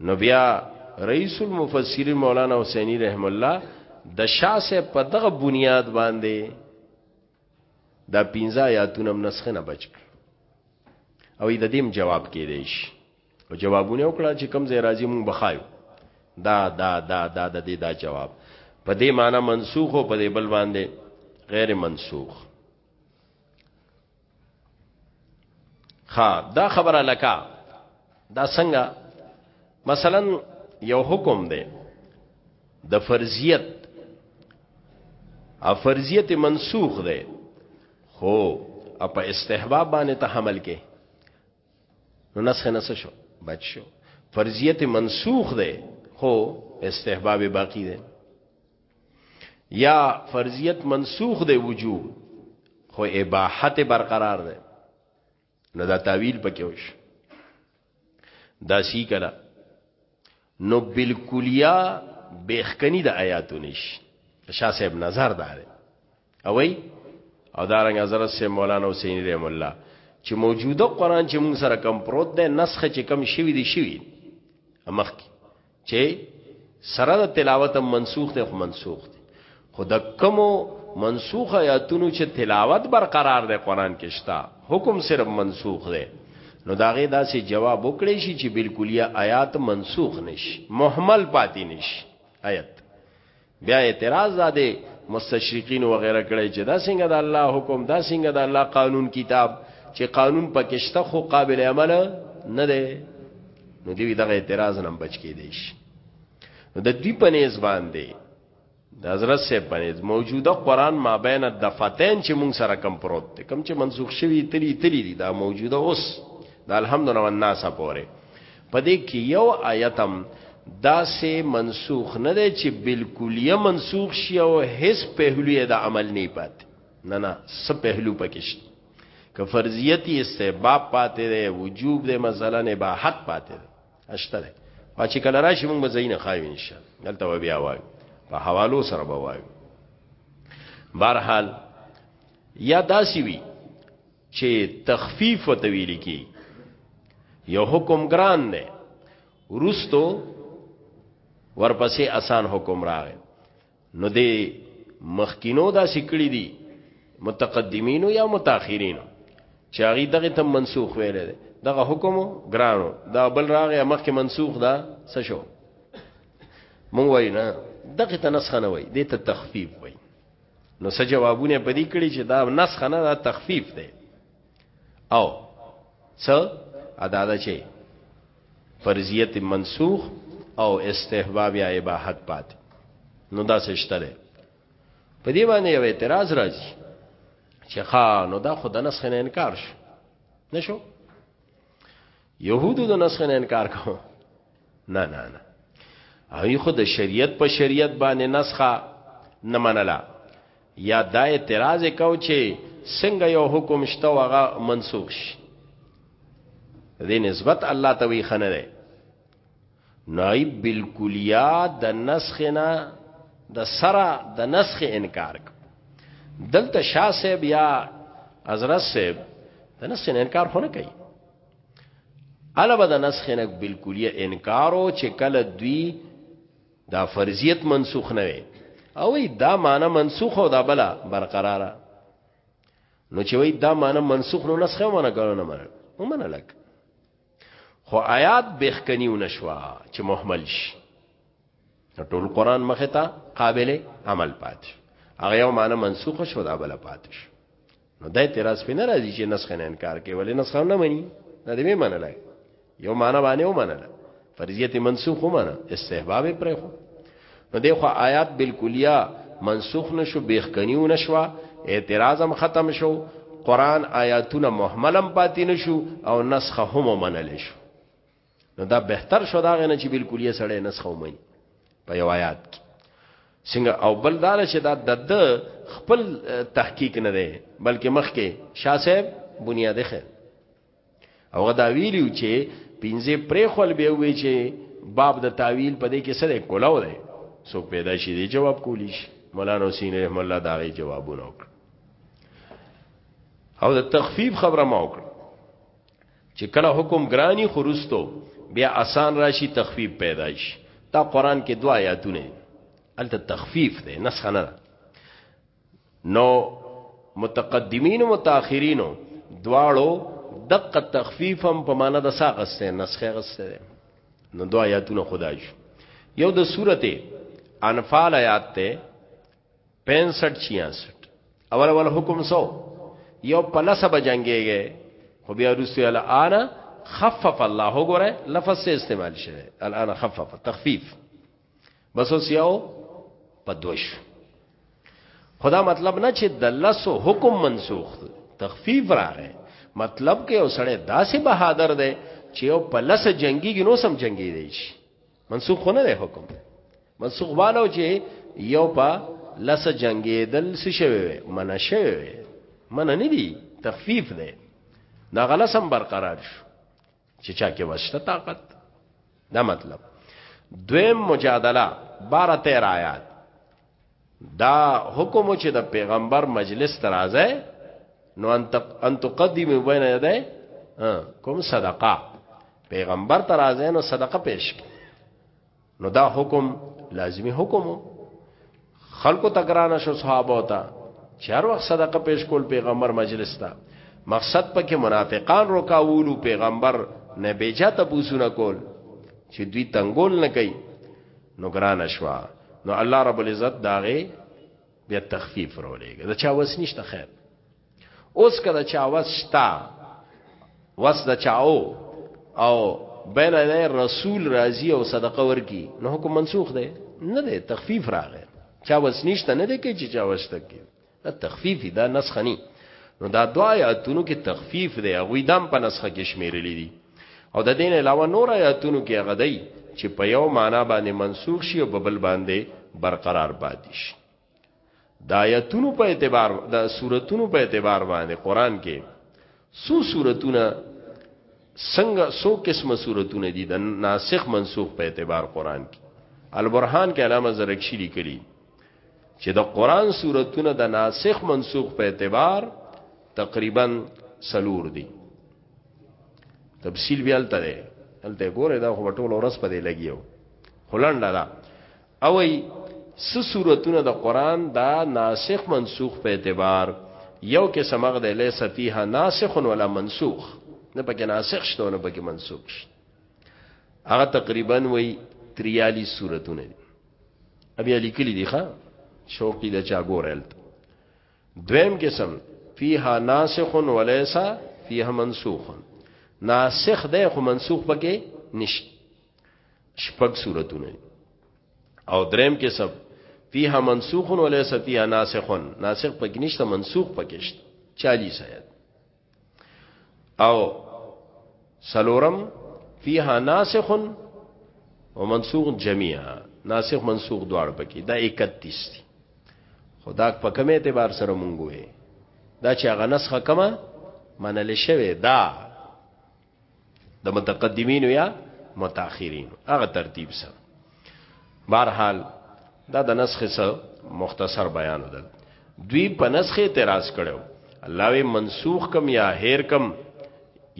نو بیا رئیس المفسرین مولانا حسینی رحم الله د شاسه په دغه بنیاد باندې دا پینځه آیاتونه نسخه نه بچ او د دې جواب کې دی شي او جوابونه وکړه چې کم زې راځي مونږ بخایو دا دا دا دا د دې دا جواب په دې معنی منسوخ او په دې بل باندې غیر منسوخ ها دا خبره لکا دا څنګه مثلا یو حکم دی د فرضیت ا فرضیت منسوخ دی خو په استحباب باندې ته حمل کې نو نسخ نسخ شو بچ شو فرضیت منسوخ دی خو استحباب باقی دی یا فرضیت منسوخ دی وجوب خو اباحت برقرار دی نو دا تعویل پکې وش دا سی کلا نو بالکلیا بیخکنی د آیاتو نش شاه صاحب نظر دار اوی او دارنګ حضرت سي مولانا حسین رحم الله چې موجوده قران چې موږ سره کم پروت ده نسخه چې کم شوی دی شوی مخ کې چې سره د تلاوت منسوخ ده خو منسوخ ده خو د کمو منسوخ آیاتونو چې تلاوت برقرار ده قران کې شتا حکم صرف منسوخ ده نو داغه داسې جواب وکړي شي چې بالکلیه آیات منسوخ نشي محمل پاتې نشي آیت بیا اعتراض زده مستشرقین وغیرہ کړی چې دا څنګه د الله حکم دا څنګه د الله قانون کتاب چې قانون پکشته خو قابل عمل نه دی نو دوی دغه اعتراض نه بچ کې دی شي د دې په نيز باندې د حضرت سے پنځ موجوده قران ما بین الدفتین چې مونږ سره کم پروت دی کم چې منسوخ شوی تلی تلی دی دا موجوده اوس د الحمدلله والناس پوره پدې کې یو آیتم دا سه منسوخ نه دی چې بالکلیه منسوخ شي او هیڅ پهلوی د عمل نه پات نه نه سه پهلو پکشت که فرضیتی استحباب پاتې دی وجوب دی مثلا نه با حق پاتې دی اشته دی پاتې کله راشي موږ زینه خایو ان شاء الله دلته بیا وایو په حوالو سره به وایو بهرحال یا داسی وی چې تخفیف ته ویل کی یو حکم ګران دی ورستو ورپسې اسان حکم راغی نو دی مخکینو دا سکړی دی متقدمینو یا متأخرینو چې هغه دغه ته منسوخ ویل دی دغه حکم ګرانو دا بل راغی مخکې منسوخ دا څه شو مونږ وای نه دغه ته نسخه نه وای دې ته تخفیف وای نو څه جوابونه په دې کړي چې دا نسخ نه دا تخفیف دی او څه ادا ده چې فرضیت منسوخ او استحباب یا اباحت پات نو دا څه شته ده په دې باندې یو اعتراض راځي چې خا نو دا خود نسخ نه انکار شو نشو يهودو د نسخ نه انکار کوو نه نه نه هغه خو د شریعت په شریعت باندې نسخه نه منله یا دا اعتراض کو چې څنګه یو حکم شته هغه منسوخ شي دې نسبت الله ته وی خنره نائب بالکلیا د نسخ نه د سره د نسخ انکار دلته شاه صاحب یا حضرت صاحب د نسخ نه انکار خونه کوي الوه د نسخ نه بالکلیا انکار او چې کله دوی دا فرضیت منسوخ نه وي او دا معنی منسوخ او دا بلا برقراره نو چې وای دا معنی منسوخ نو نسخه معنی ګڼنه معنی ومنه لک خو آیات بخکنیو نشوا چې محمل شي ټول قران مخه ته قابل عمل پاتې هغه یو معنی منسوخ شو دا بل پاتې شو نو د اعتراض په نه راځي چې نسخ نه انکار کوي ولې نسخ نه مني نه دې منل یو معنی باندې ومنل فرضیت منسوخ ومنه استحباب پرې خو نو دغه آیات بالکلیه منسوخ نشو بیخکنیو نشوا اعتراضم ختم شو قران آیاتونه محملم پاتې نشو او نسخه هم منل شو نو دا بهتر شو دا غنه چې بالکلیه سړی نسخه ومني په یو آیات کې څنګه او بل دار چې دا د خپل تحقیق نه دی بلکې مخکې شاه صاحب بنیاد خیر او غدا ویلیو چې پینځه پرې خپل به وی چې باب د تعویل په دې کې سره کولاو دی سو پیدا شي دی جواب کولی شي مولانا حسین رحم الله دا غي جوابونه وکړ او د تخفیف خبره ما وکړ چې کله حکم ګرانی خرستو بیا آسان راشي تخفیف پیدا شي دا قران کې دوا آیاتونه الته تخفیف ده نسخه نه نو متقدمین او متأخرین دواړو دقه تخفیفم په معنا د ساغسته نسخه غسته نو دوا آیاتونه خدای شو یو د سورته انفال آیات ته 65 66 اول اول حکم سو یو پلسه بجنګيږي خو بیا رسول الان خفف الله وګوره لفظ سے استعمال شوه الان خفف تخفیف بس اوس یو په دوش خدا مطلب نه چې د لسو حکم منسوخ تخفیف راغې مطلب کې او سړی داسې بهادر دی چې او په لس جنگي کې نو سم جنگي دی شي منسوخ خو نه دی حکم منسوخ والو چې یو په لس جنگي دل څه شوی منه شوی منه نه دی تخفیف دی دا غلسم برقرار شو چې چا کې وشته طاقت دا مطلب دویم مجادله 12 13 آیات دا حکم چې د پیغمبر مجلس ترازه نو ان تقدم بین یده کوم صدقه پیغمبر ترازه نو صدقه پیش کی نو دا حکم لازمی حکم خلکو تګران شو صحابه او ته چار وخت صدقه پیش کول پیغمبر مجلس ته مقصد پکې منافقان روکاولو پیغمبر نه بیجا ته پوسونه کول چې دوی تنگول نه کوي نو ګران شوا نو الله رب العزت داغه بیا تخفیف راولېږه د چا وس نشته خیر اوس که د چا وس شتا وس د چاو او بین نه رسول راضی او صدقه ورکی نو حکم منسوخ دی نه دی تخفیف راغی چا وس نشته نه دی کې چې چا وسته کې دا تخفیف دا نسخنی نو دا دعا یا اتونو کې تخفیف دی هغه دام په نسخه کې شمیرلې دي او د دین علاوه نور آیاتونو کې هغه دی چې په یو معنا باندې منسوخ شي او په بل باندې برقرار پاتې شي د آیاتونو په اعتبار د سوراتونو په اعتبار باندې قران کې سو سوراتونه څنګه سو قسمه سوراتونه دي د ناسخ منسوخ په اعتبار قران کې البرهان کې علامه زرکشي لیکلي چې د قران سوراتونه د ناسخ منسوخ په اعتبار تقریبا سلور دي تفصیل بیا الته دی الته ګوره دا خو ټول ورځ په دې لګیو خلنډه دا او ای س سورتونه د قران دا ناسخ منسوخ په اعتبار یو کې سمغ د لیس فیها ناسخ ولا منسوخ نه پکې ناسخ شته نه پکې منسوخ شته هغه تقریبا وای 43 سورتونه دي ابي لیکلي دي ښا شوقي د چا ګورل دویم قسم فیها ناسخ ولیس فیها منسوخ ناسخ ده خو منسوخ پکې نشي شپږ صورتونه او دریم کې سب فیها منسوخ ولیس فیها ناسخ ناسخ پکې نشته منسوخ پکې شته 40 آیت او سلورم فيها ناسخ ومنسوخ جميعا ناسخ منسوخ دواړ پکې دا 31 دي خدا په کوم اعتبار سره مونږ وې دا چې هغه نسخه کما منل شوی دا د متقدمینو یا متأخرینو هغه ترتیب سره بهرحال دا د نسخ سره مختصر بیان ده دوی په نسخ اعتراض کړو الله وی منسوخ کم یا هیر کم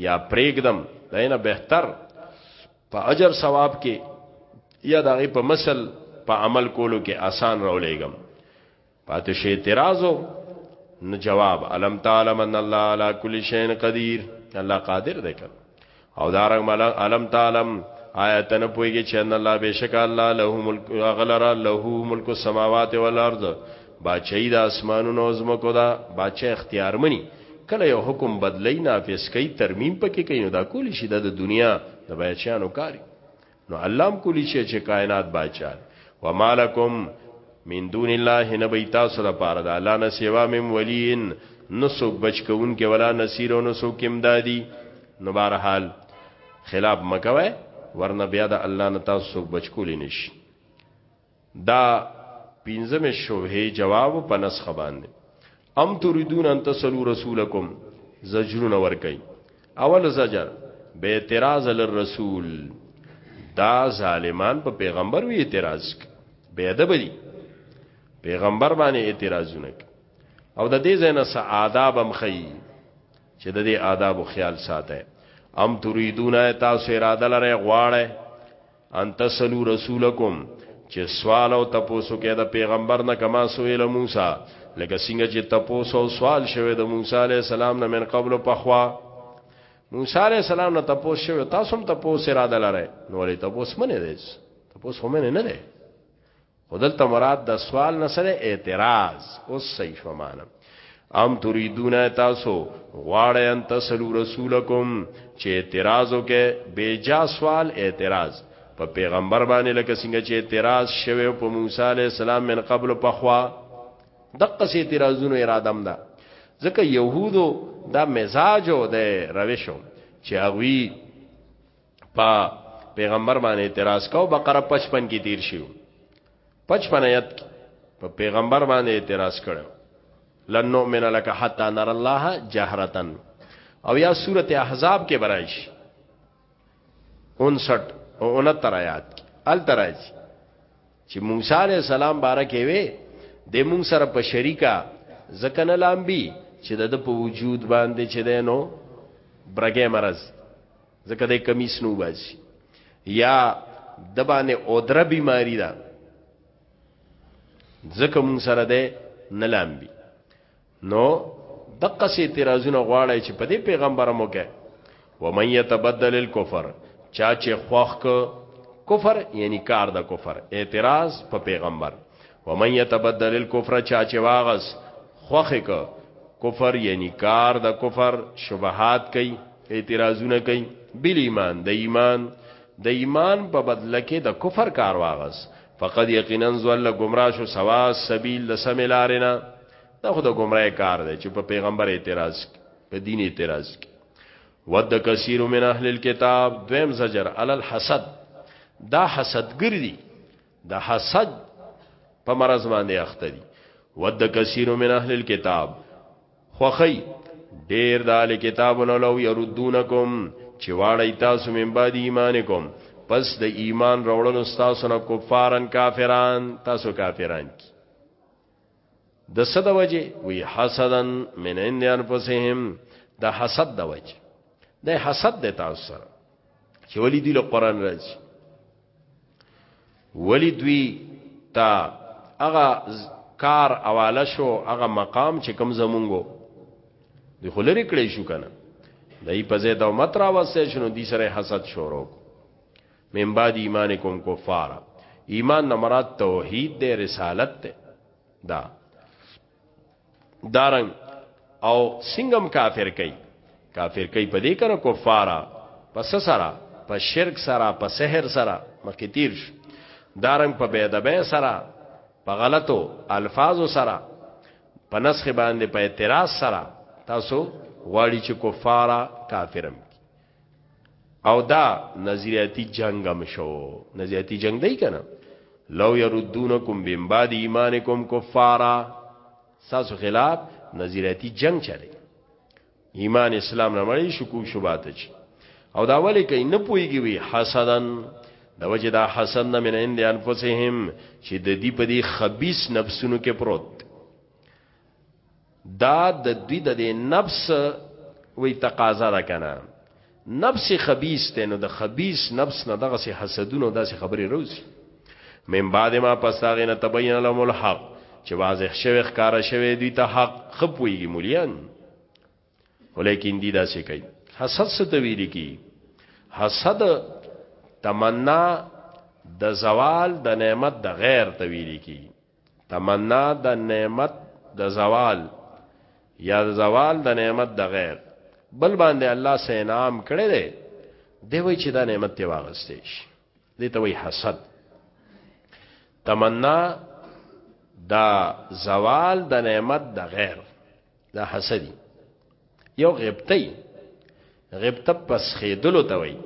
یا پریګدم دا نه بهتر په اجر ثواب کې یا دغه په مثل په عمل کولو کې آسان راولېګم پاتې شي اعتراض نو جواب علم تعالی من الله علی کل شیء قدیر الله قادر دی کړه او دارنګ مل علم تعالی آیت نه پويږي چې ان الله بشک الله له ملک غلر له ملک السماوات والارض باچې د اسمانونو او زمکو دا باچې اختیار مني کله یو حکم بدلی نافذ کوي ترمیم پکې کوي نو دا کولی شي د دنیا د بچیانو کاری نو الله هم کلی شي چې کائنات بادشاہ وما لكم من دون الله نبی تاسو را پاره د الله نه سیوا مم ولین نسوک بچ کون کې ولا نصير او نسوک امدادي نو بهرحال خلاف مکوي ورنه بیا د الله نه تاسو بچ کول نشي دا پنځمه شوبه جواب په نسخ باندې ام تريدون ان تسلو رسولکم زجرون ور کوي اول زجر به اعتراض للرسول دا ظالمان په پیغمبر وی اعتراض به ادب دي پیغمبر باندې اعتراضونه او د دې زنه س آداب هم خي چې د دې آداب خیال ساته ام تريدون تاسو اراده لرئ غواړئ ان تسلو رسولکم چې سوال او تپوسو کې د پیغمبر نه کما سویل موسی لکه څنګه چې تپوسو او سوال شوه د موسی علی السلام نه من قبل پخوا موسی علی السلام نه تپوس شوه تاسو هم تپوس را دلاره نو ولې تپوس منه دیس تپوس هم نه نه خودلته مراد د سوال نه سره اعتراض اوس صحیح شو مانم ام تريدون تاسو غواړی ان تسلو رسولکم چې اعتراض وکې بیجا سوال اعتراض په پیغمبر باندې لکه څنګه چې اعتراض شوه په موسی عليه السلام من قبل پخوا دقه سي اعتراضونو اراده مده ځکه يهودو دا مزاجو د روشو چې هغوی په پیغمبر باندې اعتراض کاو بقره 55 کې تیر شو 55 آیت په پیغمبر باندې اعتراض کړو لن نؤمن لك حتى نرى الله جهرتا او یا سورته احزاب کې برایش 59 او 69 آیات ال ترایش چې موسی عليه السلام بارکه وي د مونږ سره په شریکا ځکنه لامبي چې د په وجود باندې چې دینو برګې مرز ځکه د کمیس نو باسي یا د باندې اودره بیماری ده ځکه مون سره ده نلام بي نو دقه سي اعتراضونه غواړي چې په دې پیغمبر مو کې و من يتبدل الكفر چا چې خوخ کفر یعنی کار د کفر اعتراض په پیغمبر و من يتبدل الكفر چا چې واغس خوخه کفر یعنی کار د کفر شبهات کوي اعتراضونه کوي بل ایمان د ایمان د ایمان په بدله کې د کفر کار واغس فقد یقینا زل گمراه شو سوا سبیل د سمیلارینا دا خو د گمراه کار دی چې په پیغمبر اعتراض په دین اعتراض کی ود کثیر من اهل الكتاب دویم زجر علی الحسد دا حسدګر دي د حسد په مرز باندې اخته دي ود کثیر من اهل الكتاب خوخی ډیر د اهل کتابونو لو يردونکم چې واړی تاسو من بعد ایمانکم پس د ایمان راوړلو تاسو نه کفارن کافران تاسو کافران کی د صد وجه وی حسدن من عند انفسهم د حسد د وجه د حسد د تاسو سره چې ولی دی له قران راځي ولی دوی تا هغه کار اواله شو هغه مقام چې کم زمونږو دی خلری کړی شو کنه دای په زید او مترا وسه شنو دی سره حسد شروع من بعد ایمانکم کفارا ایمان نه مراد توحید دی رسالت دی دا دارنګ او سنگم کافر کوي کافر کوي په دې کنه کفارا پس سره په شرک سره په سحر سره مخکې تیر شو دارنګ په بيدبه سره په غلطو الفاظو سره په نسخ باندې په اعتراض سره تاسو غواړي چې کفارا کافرم او دا نظریاتی جنگ هم شو نظریاتی جنگ دی کنه لو يردونکم بن بعد ایمانکم کفارا ساسو خلاف نظریاتی جنگ چلی ایمان اسلام نه مړی شکو شوبات چی او دا ولی کای نه پویږي وی حسدن د وجه دا حسد نه من عند انفسهم چې د دې په دې خبيث نفسونو کې پروت دا د دوی د نفس وی تقاضا ده کنه نفس خبيث ته نو د خبيث نفس نه دغه سي حسدونو داسې خبري روزي من بعد ما پساغنه تبين لهم الحق چې واضح شوی ښکارا شوی دوی ته حق خپويږي مليان ولیکن دی داسې کوي حسد څه ته ویل کی حسد تمنا د زوال د نعمت د غیر ته ویل کی تمنا د نعمت د زوال یا د زوال د نعمت د غیر بل باندې الله سه انعام کړی دی دی وی چې دا نعمت ته واغستې شي دې ته وی حسد تمنا دا زوال د نعمت د غیر دا حسدی یو غبطی غبطه پس خیدلو ته وای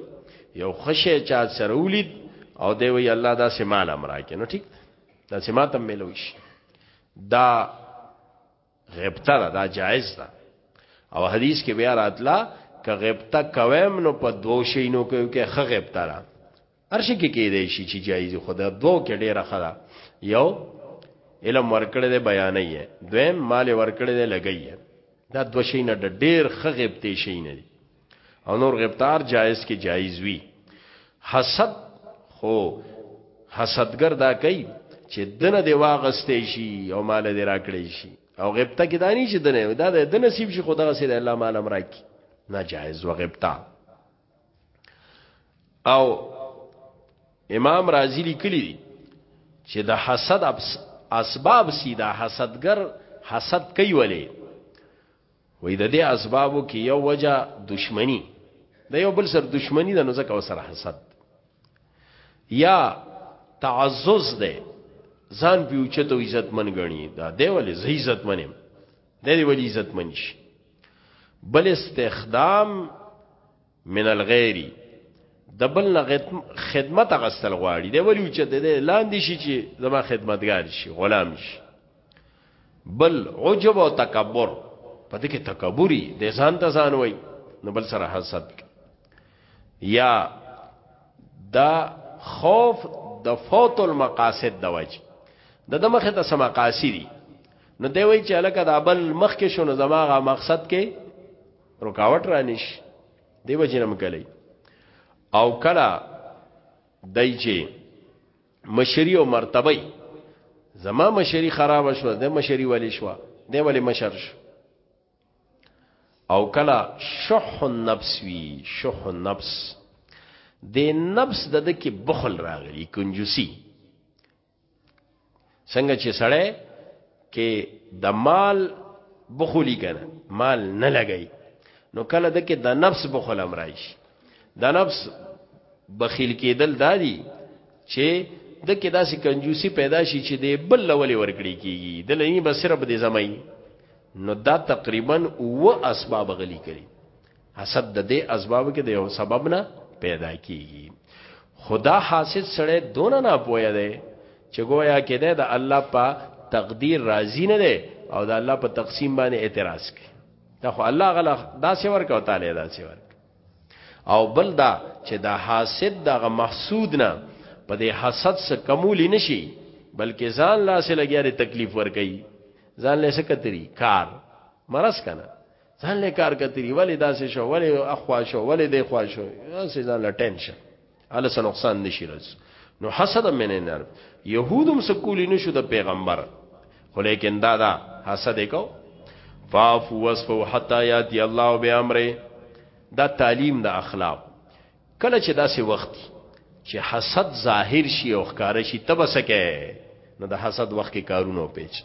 یو خشه چا سره ولید او دی وی الله دا سه مال امر کې نو ټیک دا سه ماته ملوي شي دا غبطه دا, دا جایز ده او حدیث کې بیا راتلا ک غبطه کویم نو په دوو شینو کې خ غبطه را ارشي کې کېدای شي چې جایز خدا دوو کې ډیره خدا یو علم ورکړې ده بیانې یې دویم مال ورکړې ده لګي دا دو شي نه ډېر خغب ته شي نه دي او نور غبطار جایز کې جایز وي حسد خو حسدګر دا کوي چې دنه دی واغستې شي او مال دی راکړې شي او غبطه کې دانی چې دنه دا د نصیب شي خدا سره الله مال امر کی ناجایز وغبطه او امام رازی لیکلی دی چې د حسد اسباب سی دا حسدګر حسد کوي ولې وې د دې اسبابو کې یو وجہ دشمنی د یو بل سره دشمنی د نو ځکه وسره حسد یا تعزز ده ځان په اوچته عزت من غني دا دی ولې زه عزت منم د دې وجې عزت منش بل استخدام من الغیری د بل نه خدمت غستل غواړي دی ولی چې د لاندې شي چې زما خدمتګار شي غلام شي بل عجب او تکبر په دې کې تکبوري د ځان ته ځان وای نو بل سره حسد یا دا خوف د فوت المقاصد د وجه د دمخه ته سم مقاصدي نو دی وای چې الکه دا بل مخ کې شونه زماغه مقصد کې رکاوټ رانیش دی وجنم کلی او کلا دای چې مشری او مرتبه زما مشری خراب شو د مشری ولی شو د ولی مشر شو او کلا شح النفس وی شح النفس د نفس د د کې بخل راغلی کنجوسی څنګه چې سړی کې د مال بخولی کنه مال نه لګی نو کله د کې د نفس بخول امرایش د نفس بخیل کېدل دادی چې د کې داسې کنجوسی پیدا شي چې د بل لولې ورکړي کیږي د لنی بسره به د زمای نو دا تقریبا او اسباب غلی کړي حسد د دې اسباب کې د یو سبب نه پیدا کیږي خدا حاسد سره دونه نه پوهه دی چې گویا کې ده د الله په تقدیر راضی نه ده او د الله په تقسیم باندې اعتراض کوي دا خو الله غلا دا سی ورک او تعالی دا سی ورک او بل دا چې دا حاسد دغه محسود نه په دې حسد سره کمول نشي بلکې ځان لا سه لګیا دي تکلیف ور کوي ځان له سکتري کار مرس کنه ځان له کار کتري ولې داسې شو ولې اخوا شو ولې د خوا شو داسې ځان له ټینشن اله سن نقصان نشي رس نو حسد من نار يهودم سکولی نشو د پیغمبر خو لیکن دا دا حسد کو فاف وصفو حتا یاتی الله به امره دا تعلیم د اخلاق کله چې داسې وخت چې حسد ظاهر شي او ښکار شي تبسکه نو د حسد وخت کې کارونه پیچ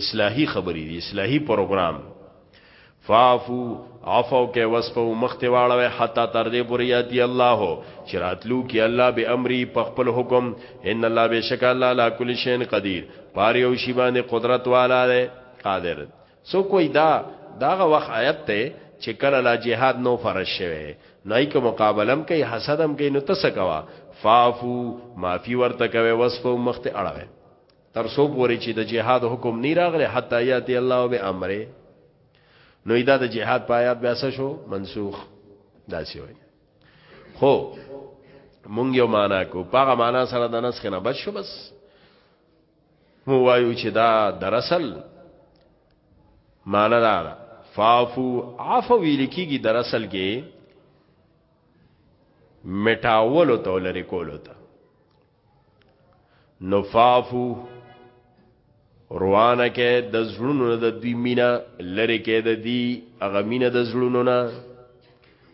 اصلاحی خبری دی اصلاحی پروګرام فافو عفو کې وسپو مخته واړوي حتا تر دې پورې یادي الله چې راتلو کې الله به امري په خپل حکم ان الله بشک الله لا کل شین قدیر پاره او شی باندې قدرت والا دی قادر سو کوئی دا داغه وخت آیت ته چې کله لا جهاد نو فرض شوه نای که مقابلم کوي حسدم کوي نو تسکوا فافو معافي ورته کوي وسپو مخته اړوي تر سو پورې چې د جهاد حکم نه راغله حتا یاتی الله به امره نو دا د جهاد په آیات بیا څه شو منسوخ داسې وای خو مونږ یو معنا کو پاغه معنا سره د نسخ نه بچ شو بس مو وایو چې دا دراصل معنا دا ده فافو عفو ویل کیږي دراصل کې مټاول او تولری کول ته نفافو روانه کې د زړونو د دوی مینا لری کې د دی هغه مینا د زړونو نه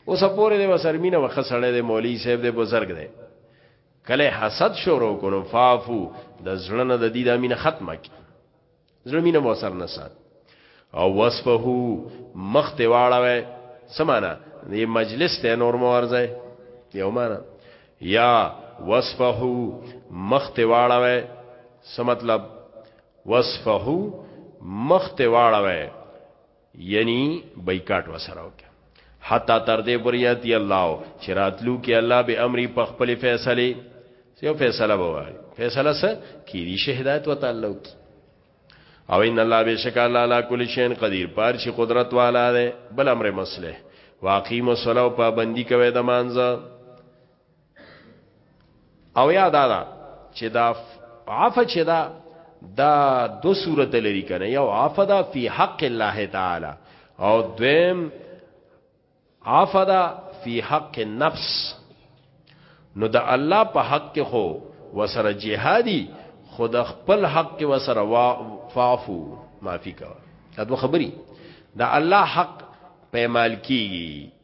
اوس پورې د وسر مینا وخسړې د مولوی صاحب د بزرګ دی کله حسد شروع کړو فافو د زړونو د دی د مینا ختمه کی زړه مینه مو سر نه سات او وصفه مخ ته واړوي سمانا دې مجلس ته نور مو ورځي یو معنا یا وصفه مخ ته واړوي څه مطلب وصفه مخ ته واړوي یعنی بایکاټ وسره وکړه حتا تر دې بریاتی الله چې راتلو کې الله به امري په خپل فیصله یو فیصله بوای فیصله سره کې دي شهادت و تعالی کی او ان الله بشک الله علی کل شین قدیر پار شي قدرت والا ده بل امر مسله واقیم الصلاه پابندی کوي د مانځه او یا دا دا چې دا عفو چې دا دا دو صورت لري کنه یو عفو دا فی حق الله تعالی او دویم عفو دا فی حق النفس نو د الله په حق کې خو وسره جهادي خود خپل حق کې وسره وا فافو معافي کا دا خبري د الله حق پیمال کیږي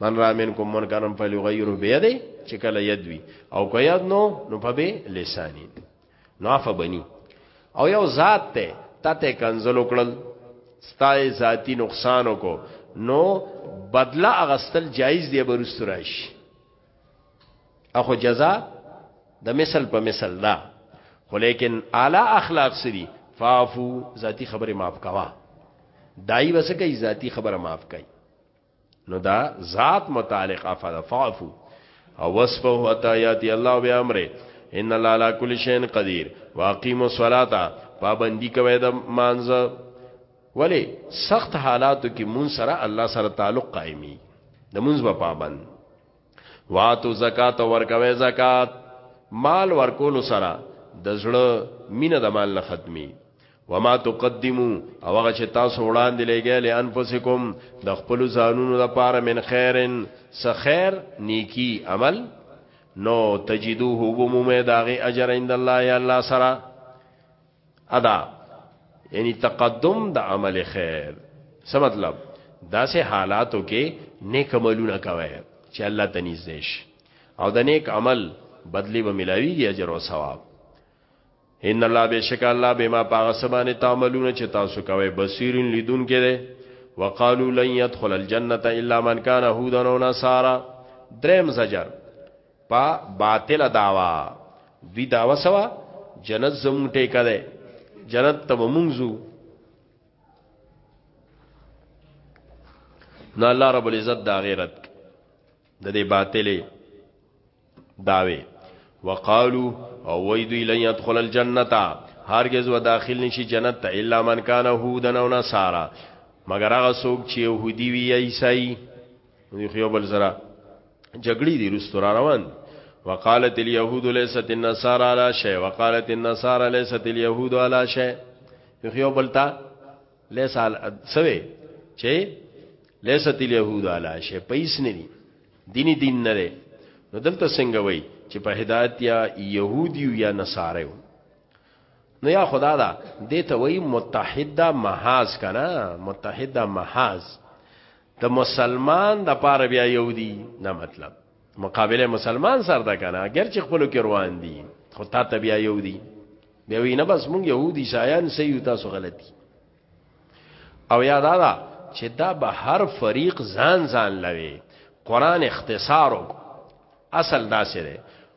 من را منکم منکرن فلیغیرو بیده چې کله ید وی او که ید نو نو په به لسانی نو عفا بنی او یو ذات ته تته کنزل وکړل ستای ذاتی نقصان کو نو بدله اغستل جایز دی برست راشي اخو جزاء د مثل په مثل دا خو لیکن اعلی اخلاق سری فافو ذاتی خبره معاف کوا دای وسکه ذاتی خبره معاف کای نو دا ذات متعلق افعل فعفو او وصفه حتا یاتی الله و امره ان الله علی کل شیء قدیر واقیموا الصلاة پابندی کوي د مانزه ولی سخت حالاتو کې مون سره الله سره تعلق قائمي د مونږ په پابند واتو زکات ورکوي زکات مال ورکول سره د زړه مینه د مال نه ختمي وما تقدمو او هغه چې تاسو وړاندې لګیا لې انفسکم د خپل ځانونو لپاره من خیرن سخیر نیکی عمل نو تجدوه بمومه داغه اجر عند الله یا الله سره ادا یعنی تقدم د عمل خیر څه مطلب داسې حالاتو کې نیک عملونه کوي چې الله ته نږدې شي او د نیک عمل بدلی به ملاویږي اجر او ثواب ان الله بشک الله بما پاغه سبانه تعملون چې تاسو کوي بصیرین لیدون کړي وقالو لن يدخل الجنه الا من كان هودا او نصارا دریم زجر په باطل داوا دوی داوا سوا جنت زمون ټیکه ده جنت ته مونږو نو الله رب العزت دا غیرت د دې باطلې داوي وقالو او وی دوی لن يدخل الجنه هرگز و داخل نشي جنت ته الا من کان هودن او نصارا مگر هغه څوک چې يهودي وي عیسائی دی خو بل زرا جګړې دي رستور روان دي وقالت اليهود ليست النصارى على شيء وقالت النصارى ليست اليهود على شيء یو بلتا ليس سوي چې ليست اليهود على شيء پیس نه دي دیني دین نه لري نو دلته څنګه وای چې په هدایت یا يهودي یا نصاري نو یا خدا دا دته وای متحده محاز کنا متحده محاز د مسلمان د پاره بیا یو دی نه مطلب مقابله مسلمان سره دا کنه اگر چې خپل کې روان دي خو تا ته بیا یو دی بیا وی نه بس مونږ يهودي شایان سي یو تاسو غلطي او یاد دا چې دا به هر فریق ځان ځان لوي قران اختصار اصل دا سره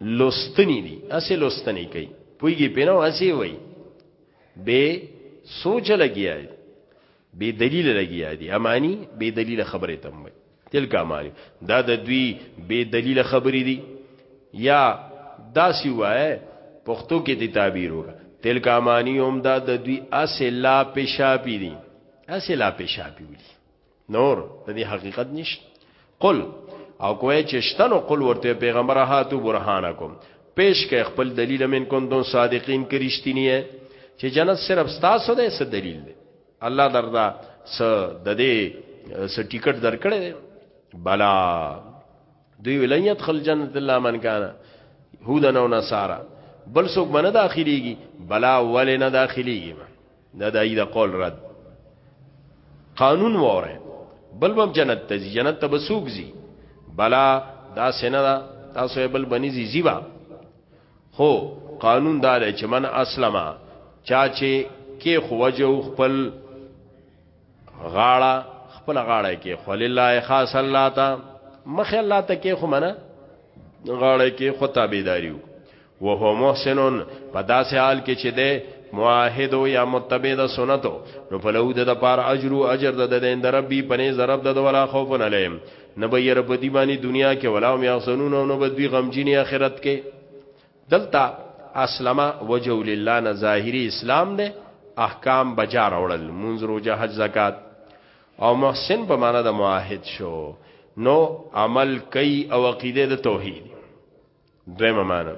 لوستنی دي اسې لوستنی کوي پویږي پینو اسې وای به سوچ لګیا دی بے دلیل لګیا دی امانی بے دلیل خبره تم وای تلک امانی دا د دوی بے دلیل خبرې دي یا دا سی وای پښتو کې دی تعبیر وکړه تلک امانی هم دا د دوی اسې لا پېشاپی دي اسې لا پېشاپی ولي نور د دې حقیقت نشته قل او کوی چې شتنو قل ورته پیغمبر هاتو برهانکم پیش کې خپل دلیل من کوندون صادقین کرشتنی چې جنت صرف ستاسو ده څه دلیل دی الله دردا څه د دې څه ټیکټ درکړي بلا دوی ولن يدخل جنت الله من کان هودن او نصارا بل څوک باندې داخليږي بلا ول نه داخليږي دا دای دا قول رد قانون وره بل بم جنت ته جنت ته بسوک زی بلا دا سینه دا تاسو بل بنی زی زیبا خو قانون دا چې من اسلمه چا چې کې خوجو خپل غاړه خپل غاړه کې خل الله خاص الله تا مخ الله ته کې خو منه غاړه کې خو تابعداریو وهو محسنون په داسې حال کې چې ده معاهد یا متبع د سنتو نو په لو د پار اجر او اجر د د اند ربي پنه زرب د ولا خوف نه لیم نبی رب دی باندې دنیا کې ولا هم یحسنون او نو بدوی غمجنی اخرت کې دلته اسلمه وجه لله نه ظاهری اسلام ده احکام بجا راوړل منځ روزه حج زکات او محسن په معنا د معاهد شو نو عمل کوي او عقیده د توحید دویمه معنا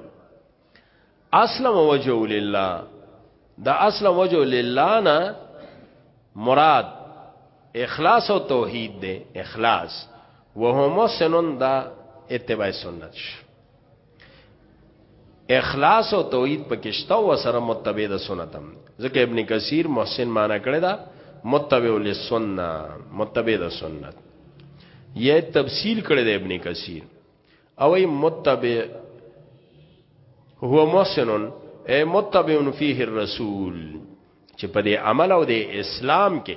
اسلم وجه لله دا اسلم وجه لله نه مراد اخلاص او توحید ده اخلاص وهو محسن دا اتباع سنت شو اخلاص او توحید پکشته او سره متبع د سنتم ځکه ابن کثیر محسن معنا کړی دا متبع للسنه متبع د سنت یې تفصیل کړی د ابن کثیر او ای متبع هو محسن ای متبع فيه الرسول چې په دې عمل او د اسلام کې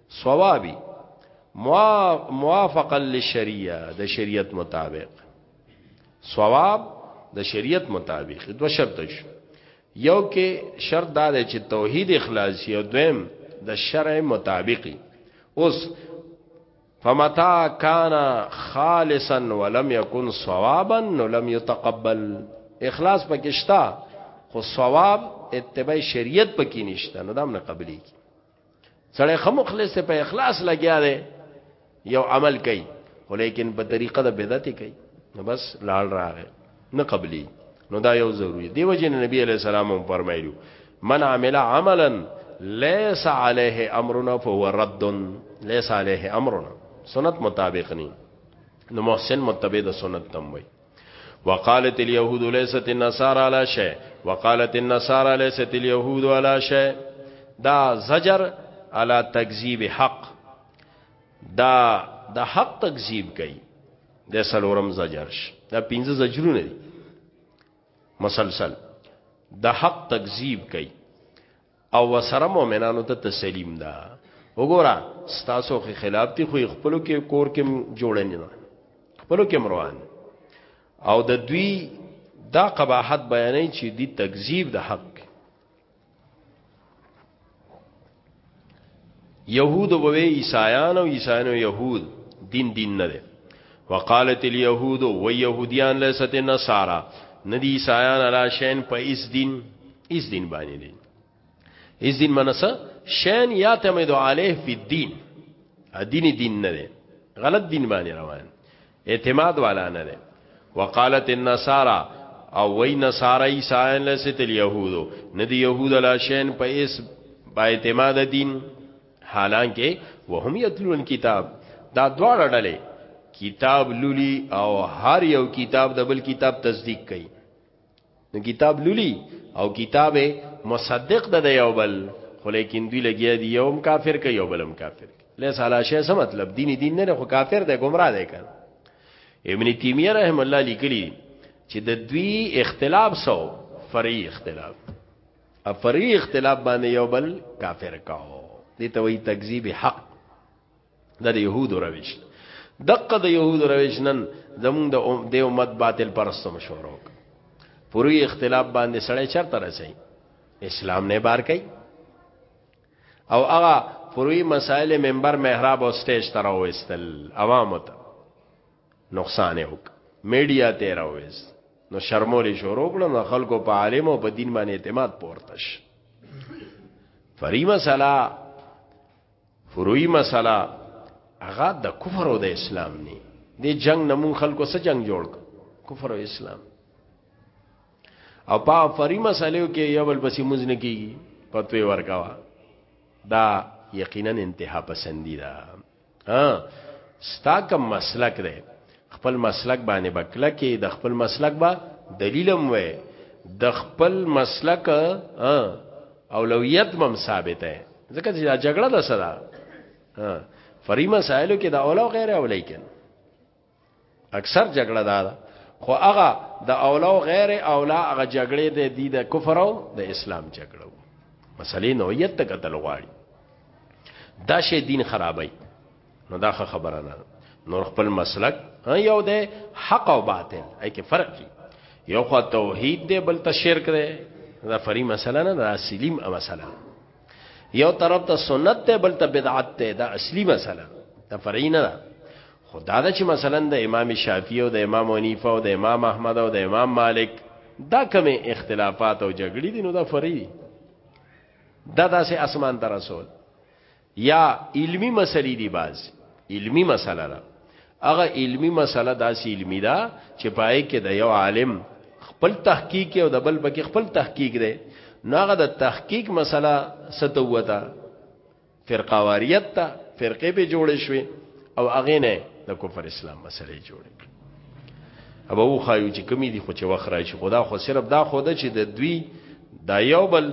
صوابی موافقا للشریعه د شریعت مطابق صواب د شریعت مطابق دو شرط شو یو کې شرط دا دی چې توحید اخلاص یو دویم د شرع مطابقي اوس فمتا کان خالصا ولم یکن صوابا ولم يتقبل اخلاص پکشتا خو صواب اتباع شریعت پکې نشته نو دام نه قبلي سړی خو مخلص ته په اخلاص لګیا دی یو عمل کوي خو لیکن په طریقه د بدعت کوي نو بس لاړ راغی نه قبلي نو دا یو ضروری دی وجه نبی علی السلام هم فرمایلو من عمل عملا ليس عليه امرنا فهو رد ليس عليه امرنا سنت مطابق ني نو محسن متبع د سنت تم وي وقالت اليهود ليست النصارى على شيء وقالت النصارى ليست اليهود على شيء دا زجر على تکذیب حق دا د حق تکذیب کوي د سلورم زجر ش دا پنځه زجرونه دي مسلسل د حق تکذیب کوي او وسره مؤمنانو ته تسلیم ده وګوره ستاسو خو خلاف دي خو خپلو کې کور کې جوړنی نه خپلو کې مروان او د دوی دا قباحت بیانې چې دی تکذیب د حق يهود ووي عيسایان او عيسایان يهود دین دین نه ده وقالت اليهود و يهوديان ليست النصارى ندي عيسایان علا شین په اس دین اس دین باندې دي اس دین منسه شین یا تمدو علیه فی الدین دین دین نه ده غلط دین باندې روان اعتماد والا نه ده وقالت النصارى او وی نصارى عیسایان لست اليهودو ندی يهود لا شین په اس با اعتماد دین حالانکه وهم یتلون کتاب دا دواړه ډلې کتاب لولي او هر یو کتاب د بل کتاب تصدیق کوي نو کتاب لولي او کتاب مصدق د یو بل خو لیکن دوی لګیا دی یوم کافر کوي یو بلم کافر کوي لیس علی شی څه مطلب دیني دین نه خو کافر دی گمراه دی کړه ابن تیمیه رحم الله لیکلی چې د دوی اختلاف سو فرعي اختلاف ا فرعي اختلاف باندې یو بل کافر کاو دي ته وی تکذیب حق دا د يهودو رويش دقه د يهودو رويش نن زمونږ د د امت باطل پرستو مشورو پوری اختلاف باندې سړی چرته رسي اسلام نه بار کوي او هغه پوری مسائل منبر محراب او سټیج تر اوستل عوام ته نقصان یې وک میډیا ته راوېست نو شرمولې شروع کړو نو خلکو په عالم او په دین باندې اعتماد پورتش فریمه سلا فروعی مسله هغه د کفر او د اسلام نه دی جنگ نمون خلکو سره جنگ جوړ کفر او اسلام او په فری مسلو کې یو بل بسی مونږ نه کیږي پتوې ورکاوه دا یقینا انتها پسندی ده ها ستا کوم مسلک ده خپل مسلک باندې به کلکې د خپل مسلک به دلیلم وې د خپل مسلک اولویت مم ثابت ہے ځکه چې دا جګړه ده سره فری مسائلو کې دا اولا او غیر اولا کین اکثر جګړه دا ده خو هغه د اولا او غیر اولا هغه جګړې د دې د کفر او د اسلام جګړه مسلې نوعیت ته قتل غواړي دا شی دین خرابای نو دا خبره نه نور خپل مسلک یو دی حق او باطل ای کې فرق دی یو خو توحید دی بل ته شرک دی دا فری مسله نه دا اصلي مسله یو طرف ته سنت دی بل ته بدعت دی دا اصلي مسله دا فرعي نه ده خدا دا چې مثلا د امام شافعي او د امام حنیفه او د امام احمد او د امام مالک دا کوم اختلافات او جګړې دي نو دا فرعي دا داسې اسمان ته رسول یا علمی مسلې دی باز علمی مسله ده هغه علمی مسله داسې علمی ده چې پای کې د یو عالم خپل تحقیق او د بل پکې خپل تحقیق دی ناغه د تحقیق مسله ستوته فرقه واریت ته فرقه به جوړې شوې او اغه نه د کفر اسلام مسلې جوړې ابا و خایو چې کمی دي خو چې وخت راشي خدا خو صرف دا خو ده چې د دوی دا یو بل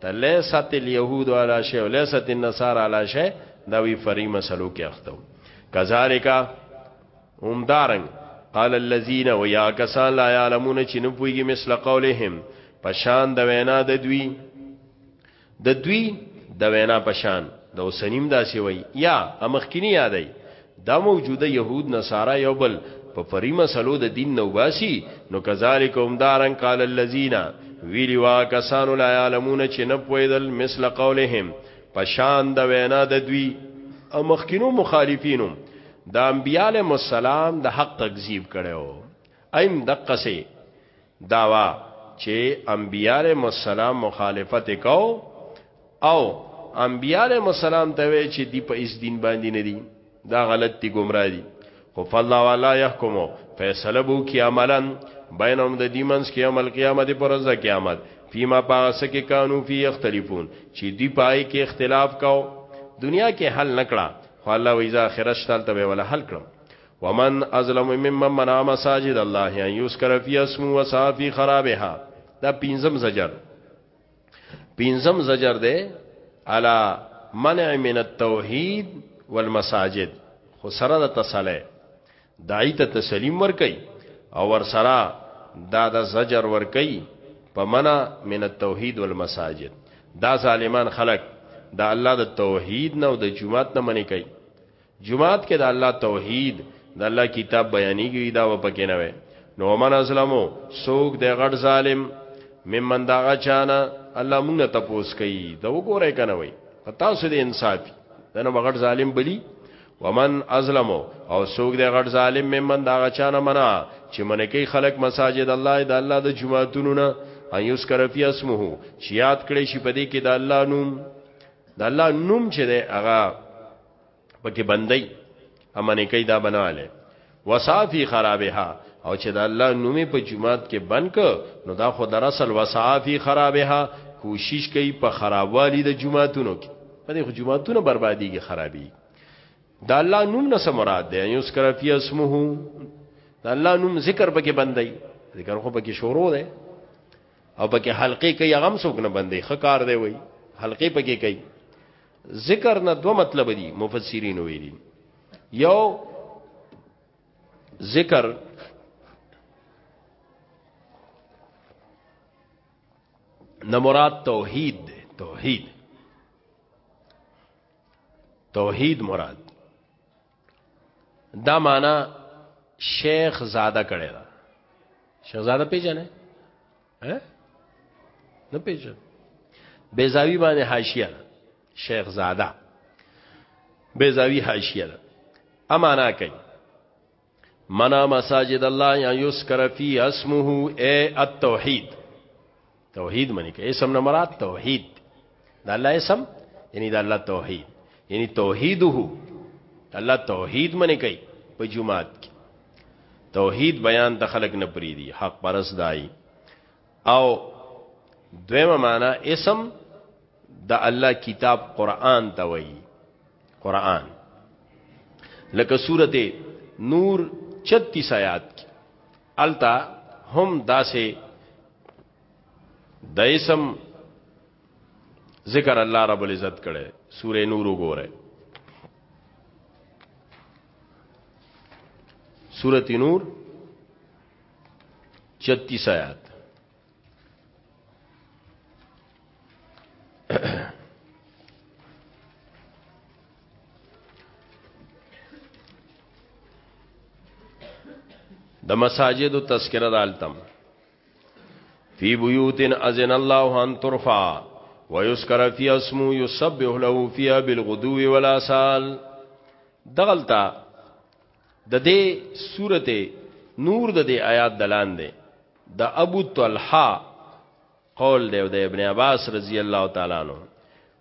تلیست اليهود علی شی ولیست النصارى علی شی دا وی فری مسلو کې اختو کذالک هم دارنګ قال الذين ويا كسان لا يعلمون چې نه پويږي مثل قولهم پشان د وینا د دوی د دوی د وینا په شان د اوسنیم داسې وای یا امخکینی یادای دا موجوده يهود نصارا یو بل په پری مسلو د دین نو باسی نو کذالک هم دارن قال الذين ویلی وا کسانو لا علمون چې نه پویدل مثل قولهم پشان د وینا د دوی امخکینو مخالفینو د انبیاله مسالم د حق تکذیب کړو ایم دقسه دا وه چي انبياء عليهم السلام مخالفت کو او انبياء عليهم السلام ته وی چي دی په اس دین باندې نه دي دا غلط دي گمراه دي خو فالله والا يحكمو فیصله بو کی عملا بینهم د دی منس کی عمل قیامت پر ورځ قیامت فيما پاس کې قانون فی اختلافون چې دی پای کې اختلاف کاو دنیا کې حل نکړه خو الله وی ذا اخرت شتل ته ولا حل کړم ومن ازلم ممن منع مساجد الله ان یذکر فی اسمه وصافی خرابها دا پینزم زجر پینزم زجر ده علا منع من التوحید والمساجد خو سره د تسلی دای ته تسلیم ور کوي او ور سره دا د زجر ور کوي په منع من التوحید والمساجد دا ظالمان خلق دا الله د توحید نه او د جمعات نه منی کوي جماعت کې د الله توحید د الله کتاب بیانېږي دا و پکې نه وي نو من اسلمو سوق د غړ ظالم ممن دا غچانا الله مونږ ته پوس کوي دا وګوره کنه وي پتا سو دې انصاف دنه بغړ ظالم بلی ومن ازلمو او سوق د غړ ظالم ممن دا غچانا منا چې منه کې خلق مساجد الله د الله د جمعهتونو نه ايوس کرفي اسمه چې یاد کړي شي په دې کې د الله نوم د الله نوم چې دی هغه پکې بندي امنه کوي دا بناله وصافي خرابها او چې د الله نومې په جمعات کې بنک نو دا خو در اصل وصافي خرابها کوشش کوي په خرابوالي د جمعاتونو کې په دې خو جمعاتونه برباديږي خرابي دا الله نوم نه سمراد دی یو سکر فی اسمه دا الله نوم ذکر پکې بندي ذکر خو پکې شروع دی او پکې حلقې کوي هغه هم څوک نه بندي خکار دی وای حلقې پکې کوي ذکر نه دو مطلب دي مفسرین ویلي یو ذکر نه مراد توحید دی توحید توحید مراد دا معنا شیخ زاده کړی دا شیخ زاده پیژنه ها نه پیژن بیزاوی باندې حاشیه شیخ زاده بیزاوی حاشیه ده امانا کوي منا مساجد الله یا یذکر فی اسمه ای التوحید توحید منی کې اسم نه مراد توحید دا الله اسم یعنی دا الله توحید یعنی توحیده الله توحید منی کوي په جمعات کې توحید بیان د خلق نه پری دی حق پرس دای او دویمه معنا اسم د الله کتاب قران ته وایي قران لکه سورته نور 36 آیات کې التا هم داسې د اسم ذکر الله رب العزت کړي سوره نور وګوره سوره نور 36 آیات د مساجد تذکرہ د التم فی بیوت اذن الله ان ترفع ويذكر فی اسمو یسبح له فیها بالغدو والآصال دغلتا د دې سورته نور د دې آیات دلان دی د ابو طلحه قول دی د ابن عباس رضی الله تعالی عنہ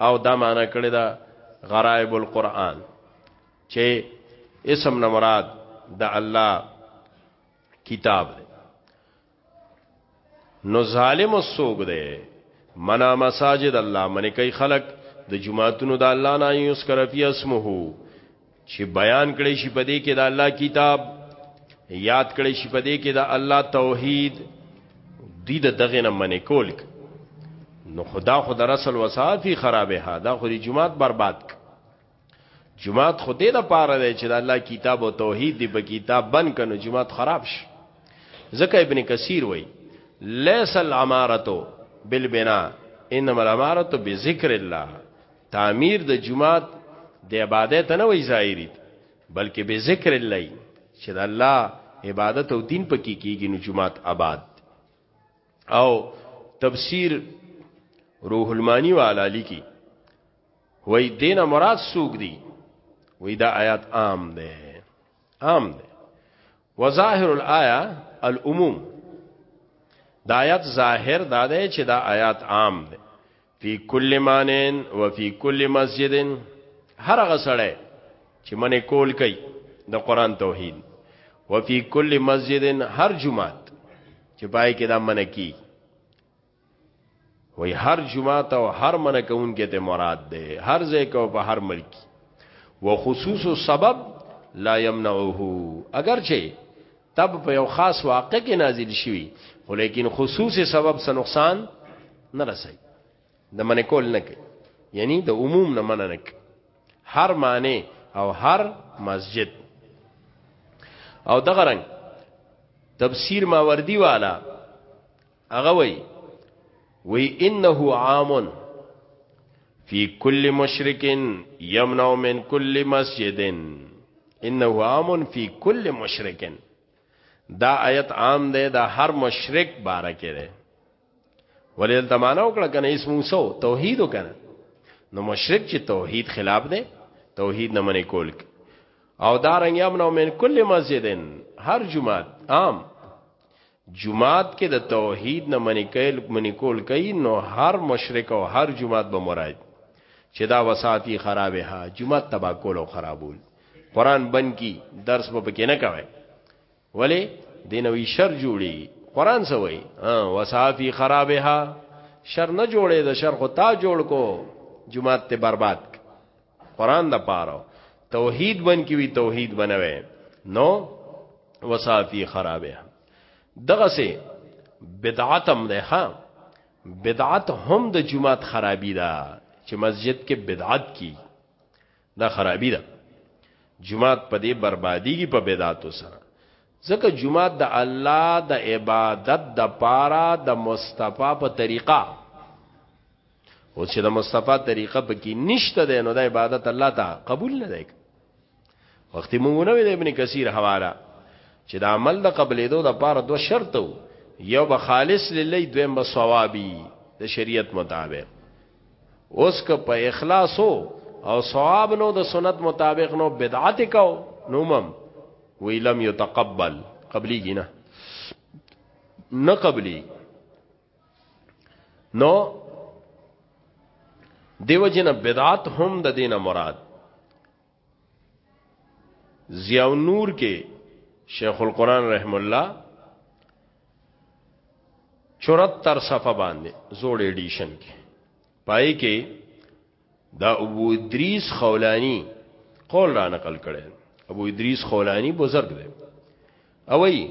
او دا معنا کړی دا غرائب القرآن چې اسم نه مراد د الله کتاب دی نو ظالم سوګ دی منا مساجد الله منی کوي خلق د جمعاتونو د الله نه یوس کرفی اسمه چې بیان کړي شي په دې کې د الله کتاب یاد کړي شي په دې کې د الله توحید دې د دغه نه منې کول نو خدا خو در اصل وصافي خرابه ها دا خو دې جمعات برباد ک جمعات خو دې د پاره دی چې د الله کتاب او توحید دې په کتاب بن کنو جمعات خراب شي ځکه ابن کثیر وای لیس العمارتو بالبنا انما العمارتو بذکر الله تعمیر د جمعات د عبادت نه وی ظاهری بلکې به ذکر الله چې د الله عبادت او دین پکې کیږي نو جمعات آباد او تفسیر روح المانی والا لیکي وای دین مراد سوق دی وای دا آیات عام ده عام ده وظاهر الایا العموم دا آیات ظاهر دا ده چې دا آیات عام ده فی کل مانین و فی کل مسجد هر هغه سړی چې منې کول کوي د قران توحید و فی کل مسجد هر جمعات چې پای کې دا منې کی وای هر جمعات او هر منې کون کې ته مراد ده هر ځای کو په هر ملک و خصوص سبب لا یمنعه اگر چې تب په یو خاص واقع کې نازل شوی خو لیکن خصوصي سبب سره نقصان نه رسي د منې کول نه کوي یعنی د عموم نه مننه نه کوي هر معنی او هر مسجد او دغه رنګ تفسیر ماوردی والا هغه وی وی انه عام فی کل مشرک یمنع من کل مسجد انه عام فی کل مشرک دا آیت عام دی دا هر مشرک باره کې دی ولې د معنا وکړه کنه اسمو سو توحید وکنه نو مشرک چې توحید خلاف دی توحید نه منې کول او دارنګ یمنو من کل مسجدن هر جمعات عام جماعت کې د توحید نه منی کول منی کول کوي نو هر مشرک او هر جماعت به مراد چې دا وساتی خرابه ها جماعت تبا کول او خرابول قران بن کی درس به پکې نه کوي ولی دینوی شر جوړي قران سوي وساتی خرابه ها شر نه جوړي د شر خو تا جوړ کو جماعت ته برباد قران د پاره توحید بن کی وی توحید بنوي نو وصافی خرابه دغه سه بدعت هم ده ها بدعت هم د جمعات خرابی ده چې مسجد کې بدعت کی دا خرابی ده جمعات په دې بربادیږي په بدعاتو سره ځکه جمعات د الله د عبادت د پاره د مصطفی په طریقه او چې د مصطفی طریقه پکې نشته ده نو د عبادت الله ته قبول نه دی وختي مونږ نو د ابن کثیر حواله چې د عمل د قبلې دوه د پاره دوه شرط وو یو به خالص للی دویم به ثوابي د شریعت مطابق اوس که په اخلاص او ثواب نو د سنت مطابق نو بدعت کو نومم وی لم یتقبل قبلی گی نه نه قبلی نو دیو جن بدعات هم د دینه مراد ضیاء نور کې شیخ القران رحم الله 74 صفه باندې زوړ ایډیشن کې پای کې دا ابو ادریس خولانی قول را نقل کړي ابو ادریس خولانی بزرگ دی او وی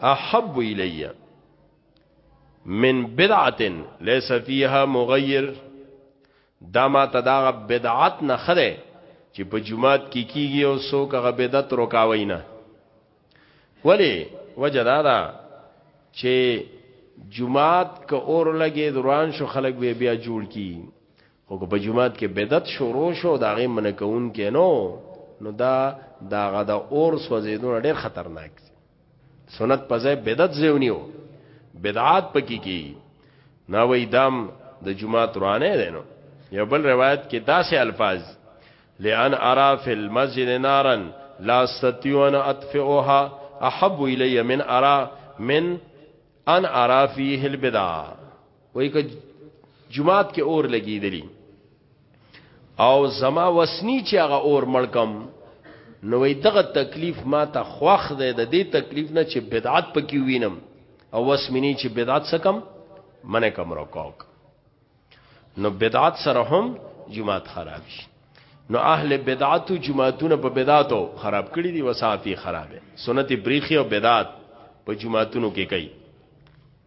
احب الی من بدعه ليس فيها مغير دا ما ته دا بدعت نه خره چې په جمعات کې کی کیږي او څوک هغه بدعت روکاوي نه ولی وجه دا ده چې جمعات که اور لګي دوران شو خلک به بیا جوړ کی خو که په جماعت کې بدعت شروع شو دا غي من کوون کې نو نو دا دا غدا اور سوځیدون ډیر خطرناک دي سنت په ځای بدعت زیونیو بدعات پکې کی نا وې دام د جماعت روانه دي نو یو بل روایت کې داسې الفاظ لئن ارا فی المسجد نارا لا استطيع ان اطفئها احب الی من ارا من ان ارا فیه البدع وای که جمعات کې اور لګیدلی او زما وسنی چې هغه اور ملکم نو وی دغه تکلیف ما ته خوخ دی د دې تکلیف نه چې بدعت پکې وینم او وسمنی چې بدعت سکم منه کم رکوک نو بدعت سره هم جماعت خراب شي نو اهل بدعت او جماعتونه په بدعتو خراب کړي دي وسافي خرابه سنت بریخي او بدعت په جماعتونو کې کوي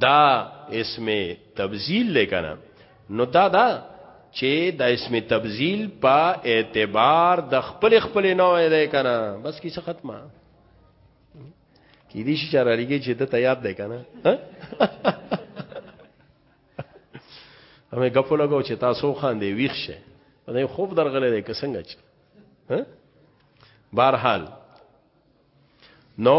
دا اسم تبذیل لکنه نو دا دا چې د اسم تبذیل په اعتبار د خپل خپل نوع دی کنه بس کیسه ختمه کی دې شي چاره لګي چې د تیاب دی کنه همې غفو لګو چې تاسو خان دی ویښ شه دا خوب درغلې دی که څنګه چې ها بهرحال نو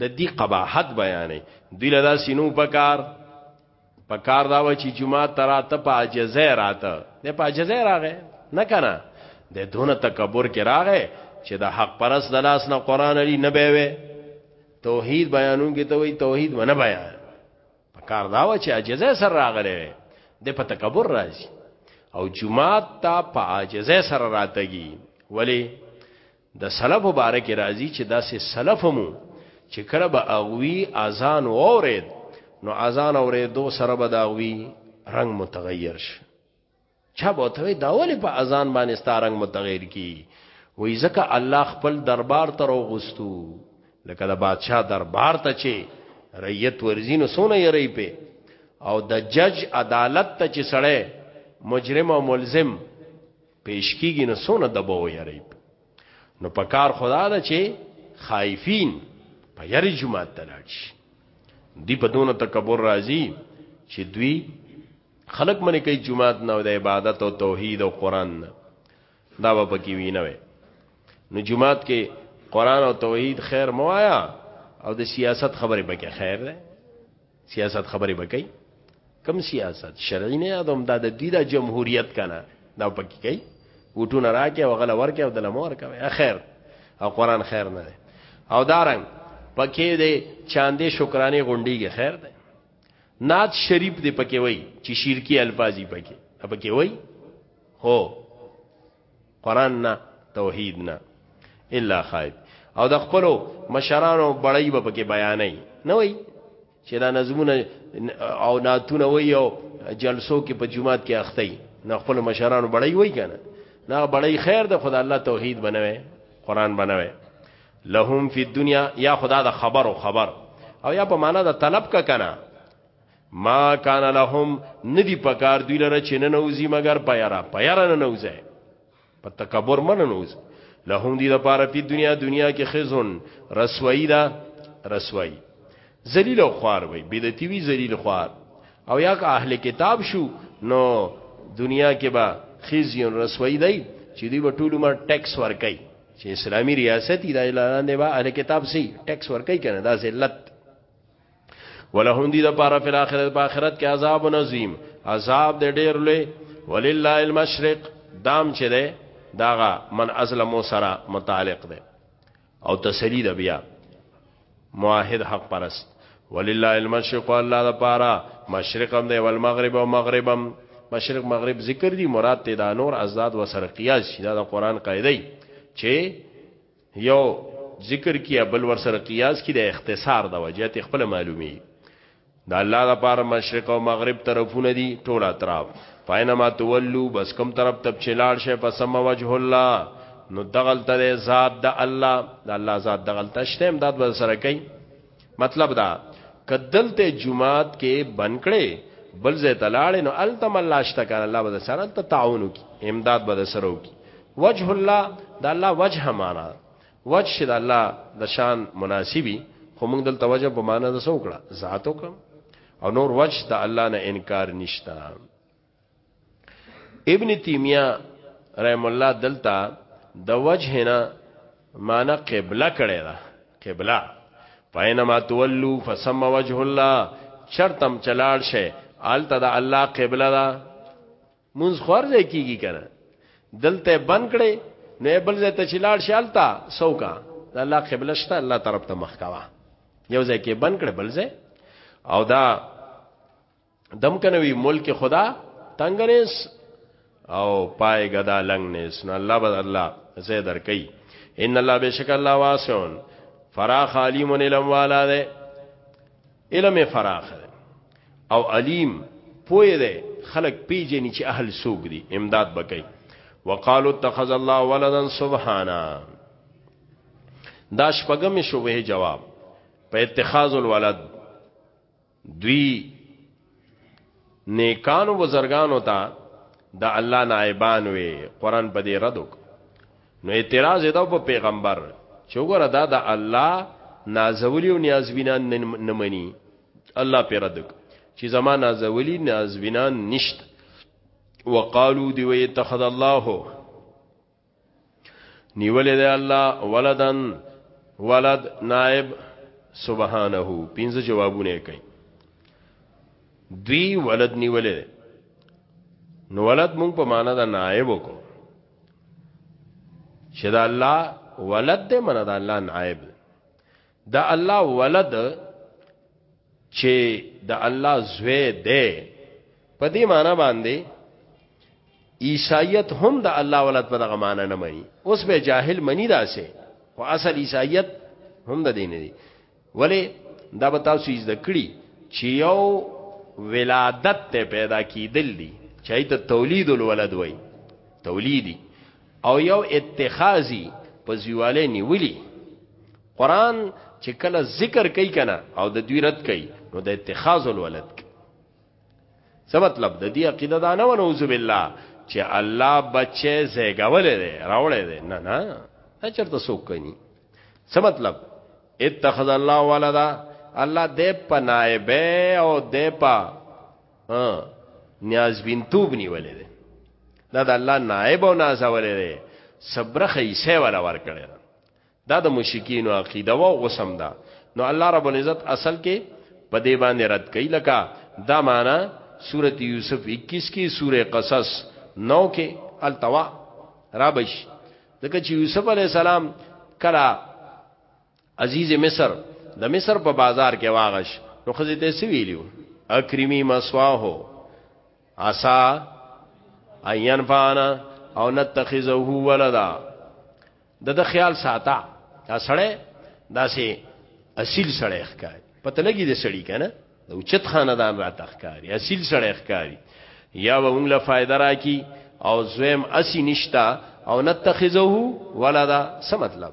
د دې قباحت بیانې دوی لدا سينو پکار پکار دا و چې جمعه تراته په اجازه راته نه په اجازه راغې نه کنه د دونه تکبر کې راغې چې د حق پرس د لاس نه قران علی نه به وي توحید بیانون کې ته وي توحید ونه بیان پکار دا و چې اجازه سره راغلې د په تکبر راځي او جمعه تا په اجازه سره راتګي ولی د سلف مبارک راضی چې داسې سلف مو چې کله به اغوی اذان اورید نو اذان اوریدو سره به داغوی رنگ متغیر شي چا به ته دا ولې په اذان باندې ستا رنگ متغیر کی وای ځکه الله خپل دربار تر وغستو لکه د بادشاہ دربار ته چې رعیت ورزینو سونه یې ری په او د جج عدالت ته چې سړی مجرم او ملزم پیش کیږي نو سونه د بو یری نو په کار خدا ده چې خائفین په یری جمعه تلاش دی په دونه تکبر راځي چې دوی خلق منی کوي جمعه نه د عبادت او توحید او قران نه دا به پکې وینوي نو جمعه کې قران او توحید خیر موایا او د سیاست خبره به کې خیر ده سیاست خبرې به کوي کم سیاست شرعي نه یادوم دا د دوی د جمهوریت کنه دا پکې کوي وټونه راکې او غل ورکې او د لمور کوي خیر او قران خیر نه او دارنګ پکې دې چاندې شکرانه غونډيږي خیر ده نات شریف دې پکې وای چې شرکی الفاظي پکې پکې وای هو قران نه توحید نه الا خائب او د خپل مشرانو بړای به پکې بیانې نه وای چې دا نظمونه او ناتونه وای او جلسو کې په جمعات کې اخته نه خپل مشرانو بړای وای کنه نه بړای خیر د خدای الله توحید بنوي قران بنوي لهم فی الدنیا یا خدا د خبر او خبر او یا په معنا د طلب کا کنه ما کان لهم ندی پکار دوی لره چې نه نوځي مگر پیرا پیرا نه نوځي په تکبر من نوځي لهم دی د پاره په دنیا دنیا کې خزون رسوایی دا رسوایی ذلیل او خوار وي بدعتي وي ذلیل خوار او یا که اهل کتاب شو نو دنیا کې با خزیون رسوایی دی چې دی په ټولو مر ټیکس ورکای چې اسلامی ریاست دی اعلان دی با اهل کتاب سي ټیکس ورکای کنه دا ذلت ولهم دی د پاره په آخرت په آخرت کې عذاب نظیم عذاب دې ډیر لوی ولله المشرق دام چې ده داغه من ازلمو سره متعلق ده او تسلی ده بیا معاهد حق پرست ولله المشرق الله د پاره مشرق هم دی او المغرب او مغرب هم مشرق مغرب ذکر دی مراد ته دا نور ازاد وسره قیاس شي دا د قران قاعده چې یو ذکر کیا بل ور سره قیاس کی د اختصار د وجه ته خپل معلومی دا الله د پار مشرق او مغرب طرفونه دي ټول اطراف فینما تولو بس کوم طرف تب چلاړ شه پس ما وجه الله نو دغلت ده ذات د الله د الله ذات دغلت شته امداد ور سره کوي مطلب دا کدلته جمعات کې بن کړي بل ځای ته لاړې نو التم الله شته کنه الله به سره ته تعاون کی امداد به سره وکي وجه الله د الله وجه معنا وجه شد الله د شان مناسبي خو موږ دلته وجه په معنا د سوکړه ذات وکم او نور وجه د الله نه انکار نشتا ابن تیمیه رحم الله دلتا د وجه نه معنا قبله کړي دا قبله پاینما تولو فسم وجه الله چرتم چلاړ شي آلته د الله قبله دا مونږ خورځه کیږي کنه دلته بند کړي نه بل ځای ته چلاړ شي آلته سوکا د الله قبله شته الله طرف ته مخ کوا یو ځای کې بند کړي بل ځای او دا دم کنوی ملک خدا تنگنیس او پای غدا لنګ نیس نو الله بد الله زه در کوي ان الله بشک الله واسعون فراخ علیم علم والا ده علم فراخ ده او علیم پوی ده خلق پیجنی چې اهل سوق دي امداد بکای وقالو اتخذ الله ولدا سبحانا دا شپږم شوبه جواب په اتخاذ الولد دوی نیکانو بزرګانو ته د الله نائبان وي قران په دې رد وک نو اعتراض دا په پیغمبر چې وګوره دا د الله نازولی او نیازبینان نه مني الله پر رد وک چې زما نازولی نیازبینان نشت وقالو دی وی اتخذ الله نیولې ده الله ولدن ولد نائب سبحانه پنځه جوابونه کوي دوی ولد نیولې ده نو ولد مونږ په معنا ده نائب کو چې دا الله ولد ده معنا ده الله نائب د الله ولد چې د الله زوی دی په دې معنی باندې عیسایت هم د الله ولادت په دغه معنی نه مانی اوس به جاهل منی داسې خو اصل عیسایت هم د دین دی ولی دا به تاسو یې ذکرې چې یو ولادت ته پیدا کیدل دي چې ته تولید الولد وای تولیدی او یو اتخاذی په زیواله نیولی قران چې کله ذکر کوي کنه او د دوی رد کوي نو د اتخاذ الولد څه مطلب د دې عقیده دا نه ونوذ بالله چې الله بچي زیګولې دی راولې دی نه نه چرته څوک کوي څه مطلب اتخذ الله ولدا الله دې پنایبه او دې په ها نیاز بن توب نیولې ده دا د الله نائب او نازولې ده صبرخه یې سه ولا ور کړی دا د مشکین او عقیده او غسم ده نو الله رب العزت اصل کې په دې باندې رد کوي لکه دا معنا سورته یوسف 21 کې سوره قصص 9 کې التوا رابش دغه چې یوسف علی السلام کلا عزیز مصر د مصر په بازار کې واغش نو خزه ته سی ویلو اکرمی مسواه عسا ايان فانا او نتخذه ولدا د د خیال ساته دا سړی داسې اصیل سړی ښکاري پته لګي د سړی کنه د اوچت خاندان را تخکاری اصیل سړی ښکاری یا و اون له فائدہ راکی او زویم اسی نشتا او نتخذه ولدا څه مطلب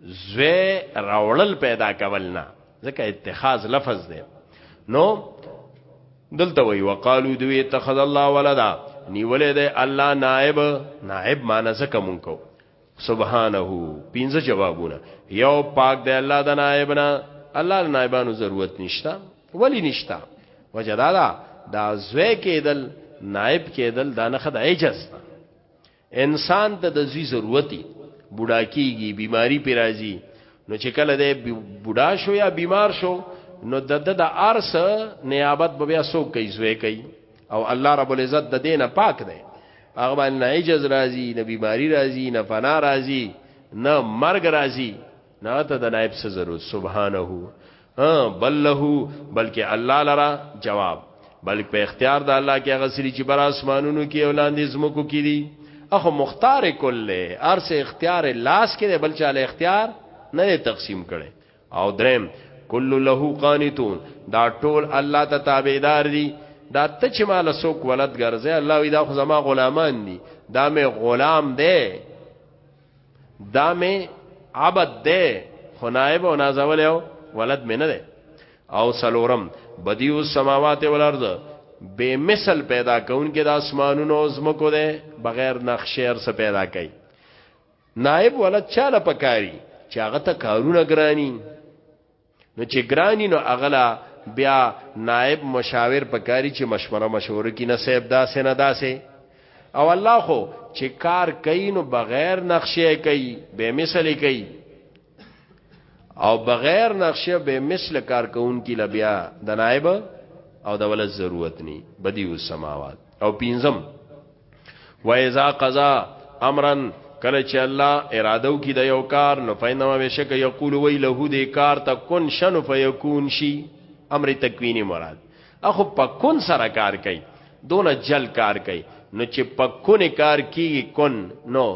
زوی راوړل پیدا کول نه ځکه اتخاذ لفظ دی نو دلته وی وقالو دوی اتخذ الله ولدا نیولې ده الله نائب نائب معنی ځکه مونږ کو سبحانه پینځه جوابونه یو پاک دی الله د نائب نه الله نائبانو ضرورت نشتا ولی نشتا وجدادا دا زوی کېدل نائب کېدل دا نه خدای عجز ده انسان ته د زی ضرورتي بوډا کیږي بیماری پی راځي نو چې کله دی بوډا شو یا بیمار شو نو د د د ارس نیابت به بیا سو کوي زوی کوي او الله رب العزت د دینه پاک دی هغه باندې عجز راځي نه بیماری راځي نه فنا راځي نه مرګ راځي نه ته د نائب څه ضرورت سبحانه بل له بلکې الله لرا جواب بلک په اختیار د الله کې هغه سری چې بر اسمانونو کې اولاندې زمکو کې دي اخو مختار کله ارس اختیار لاس کې بل چاله اختیار نه تقسیم کړي او درم کل له قانتون دا ټول الله ته تابعدار دي دا ته چې مال سوک ولد ګرځي الله وی دا خو زما غلامان دي دا مې غلام دی دا مې عبد ده خو نائب او نازول او ولد مې نه ده او سلورم بدیع السماوات والارض بے مثل پیدا کون کې د اسمانونو او زمکو ده بغیر نقشې ارسه پیدا کړي نائب ولد چاله پکاري چې هغه ته کارونه ګرانی نو چې ګرانی نو اغلا بیا نائب مشاور پکاري چې مشوره مشوره کی نه صاحب دا سه نه دا سه او الله خو چې کار کوي نو بغیر نقشه کوي به مثال کوي او بغیر نقشه به مثل کار کوونکی لبیا د نائب او د ولز ضرورت ني بدی السماوات او پینزم و اذا قضا امرا کله چې الله اراده وکړي د یو کار نو فینما بشک یقول وی له دې کار ته کن شن فیکون شي امر تکوینی مراد اخو په کن سره کار کوي دون جل کار کوي نو چې په کن کار کیږي کن نو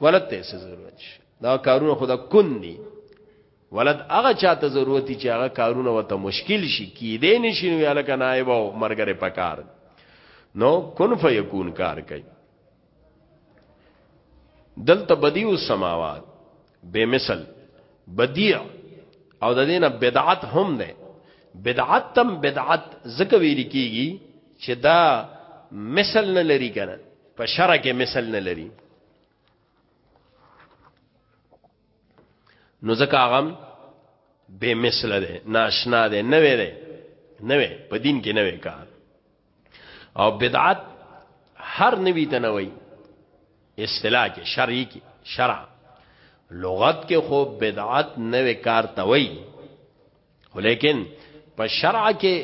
ولته څه ضرورت دا کارونه خدا کن دي ولد هغه چاته ضرورت چې هغه کارونه وته مشکل شي کې دې نشي نو یاله کنایب او مرګره پکار نو کن فیکون کار کوي دلته بدیع السماوات بے مثل بدیع او د دینه بدعت هم ده بدعت تم بدعت زکه ویل کیږي چې دا مثل نه لري کنه په شرع کې مثل نه لري نو ځکه هغه بے مثل ده ناشنا ده نه وی ده نه وی په دین کې نه وی کار او بدعت هر نوی ته نه وی اصطلاح کې شرعي کې شرع لغت کې خو بدعت نوې کار ته وایي خو لیکن په شرع کې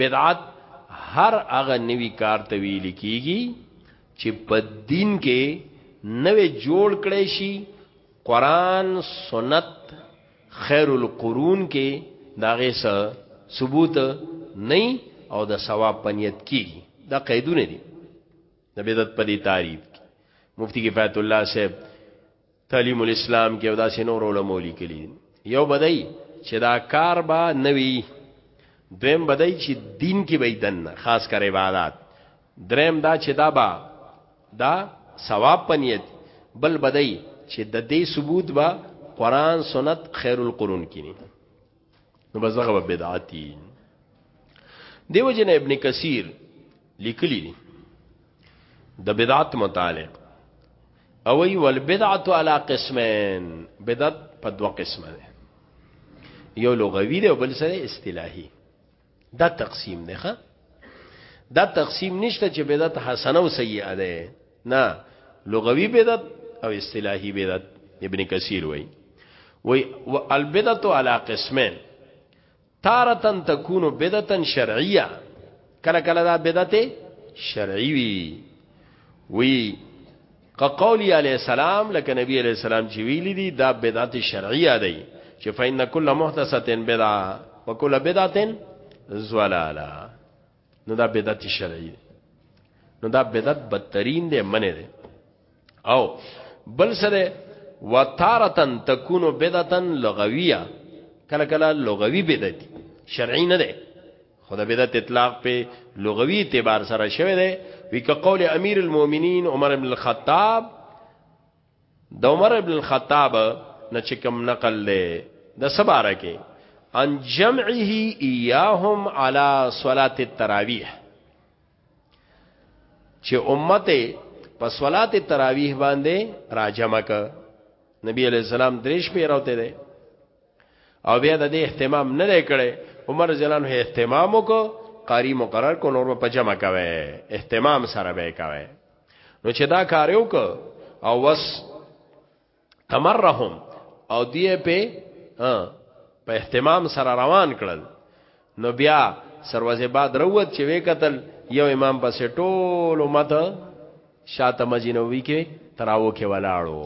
بدعت هر هغه نوی کار ته ویل کیږي چې په دین کې نوې جوړ کړي شي قران سنت خیر القرون کې داغه سره ثبوت نه او د ثواب پنیت کیږي دا قیدونه دي د بدعت په دې تعریف کې مفتی کفایت الله صاحب تعلیم الاسلام کې او داسې نور علماء لیکلي یو بدای چې دا کار با نوي دویم بدای چې دین کې به دن خاص کر عبادت دریم دا چې دا با دا ثواب پنیت بل بدای چې د دې ثبوت با قران سنت خیر القرون کې نه نو بزغه به بدعتي دیو جن ابن کثیر لیکلی دی د بدعت متعلق او ای ول بدعت علی قسمین بدعت په دوه قسمه ده یو لغوی دی او بل سره اصطلاحي دا تقسیم دی ښا دا تقسیم نشته چې بدعت حسنه او سیئه ده نه لغوي بدعت او اصطلاحي بدعت ابن کثیر وای وای البدعت علی قسمین تارتن تکونو بدعتن شرعیه کله کله دا بدعت شرعی وی وی که قولی علی السلام لکه نبی علی السلام چې ویلی دي دا بدعت شرعیه دی چې فإن کل محدثه بدعه وکل بدعه زلاله نو دا بدعت شرعی دی نو دا بدعت بدترین دی منه دی او بل سره وتارتن تکونو بدعتن لغویه کله کله لغوی بدعت شرعی نه دی خو د بدعت اطلاق په لغوي اعتبار سره شوی دی وی که قول امیر المؤمنین عمر ابن الخطاب د عمر ابن الخطاب نه چې کوم نقل دی د سباره کې ان جمعه ایاهم علی صلات التراویح چې امت په صلات التراویح باندې راجمه ک نبی علیہ السلام دریش پیروته دی او بیا د دې اهتمام نه دی کړی عمر جلان هي اهتمام وکړو قاری مقرر کو نور په جمع کوي اهتمام سره به کوي نو چې دا کار یو کو او وس تمرهم او دی په په اهتمام سره روان کړل نو بیا سروازه باد روت چې وې قتل یو امام پسې ټول امت شاته مجنوي کې تراو کې ولاړو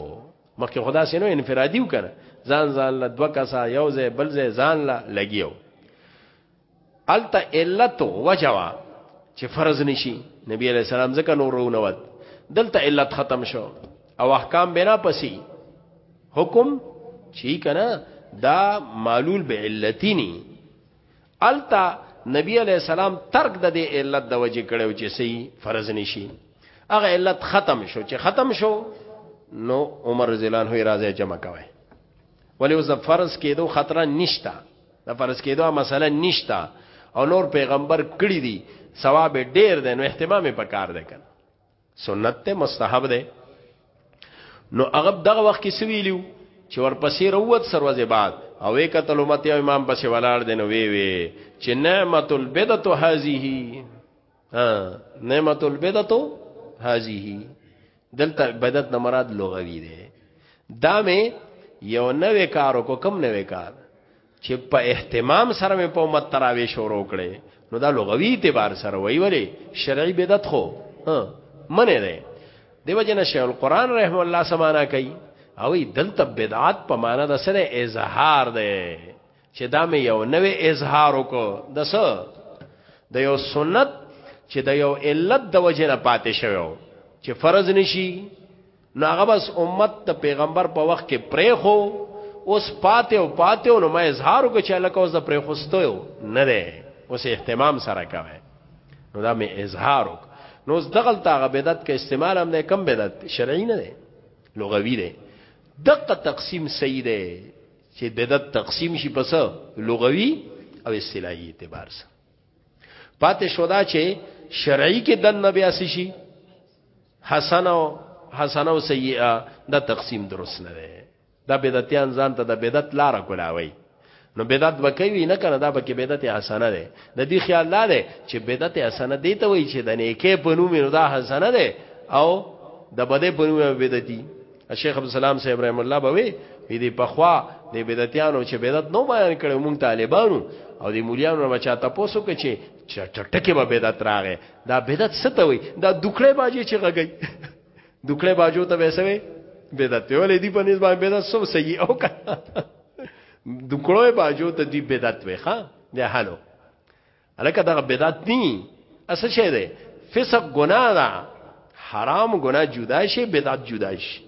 مخکې خدا سينو انفرادي وکړه ځان ځان له دوه کسا یو ځای بل ځای ځان لا لګیو الته علت وجوا چې فرض نشي نبی علیہ السلام ځکه نور ونوت دلته علت ختم شو او احکام بنا پسی حکم چی کنا دا معلول به علتینی التا نبی علی السلام ترک د دې علت د وجې کړو چې صحیح فرض نشي هغه علت ختم شو چې ختم شو نو عمر رضی الله عنه راځي جمع کوي ولی اوس فرض کېدو خطر نشتا د فرض کېدو مسله نشتا او نور پیغمبر کړی دی ثواب ډیر دی نو اهتمام پکار دی کنه سنت ته مستحب ده نو هغه دغه وخت کې سویلیو چې ورپسې روت سروځه بعد او وې کتل امت یو امام پسې ولاړ دی نو وی وی چې نعمت البدعه هذه ها نعمت البدعه هذه دلته بدعت نه مراد لغوي دی دا مې یو نوې کارو کو کم نوې کار چې په اهتمام سره مې په امت تراوی شروع کړي نو دا لغوي اعتبار سره وای ولی شرعي بدعت خو منه ده دیو جن شیخ القران رحم الله سمانا کوي او دلته بدعت په معنا د سره اظهار ده چې دا مې یو نوې اظهار وکړ د څه د یو سنت چې د یو علت د وجه نه پاتې شوی چې فرض نشي نو هغه بس امت د پیغمبر په وخت کې پرې خو اوس پاتې او پاتې نو ما اظهار وکړ چې لکه اوس د پرې خوستو نه ده اوس اهتمام سره کوي نو دا مې اظهار وکړ نو اوس دغل تاغه بدعت کې استعمال هم نه کم بدعت شرعي نه ده لغوي ده دغه تقسیم صحیح ده چې بدعت تقسیم شي پس لغوي او اصطلاحي اعتبار سره پاتې شودا چې شرعي کې دن نبي اسی شي حسن او حسن او سیئه دا تقسیم درست نه دی دا بدعتيان ځان ته د بدعت لار کولاوي نو بدعت وکوي نه کنه دا بکې بدعت حسنه ده د دې خیال لا ده چې بدعت حسنه دی ته وایي چې د نیکه په نوم نو دا حسنه ده او د بده په نوم بدعتي شیخ عبد السلام صاحب ابراهيم الله بوي دې په خوا د بدعتانو چې بدعت نو بیان کړي مونږ طالبانو او د مولیانو نه بچا تاسو کې چې چټټکه به بدعت راغې دا بدعت څه ته وي دا دکړې باجی چې غږی دکړې باجو ته وسوي بدعت ولې دی په نسبت بدعت سو صحیح او کا دکړې باجو ته دی بدعت وي ښا نه حالو الکه دا بدعت ني اسه شه ده فسق ګناه ده حرام ګناه جدا شي بدعت جدا شي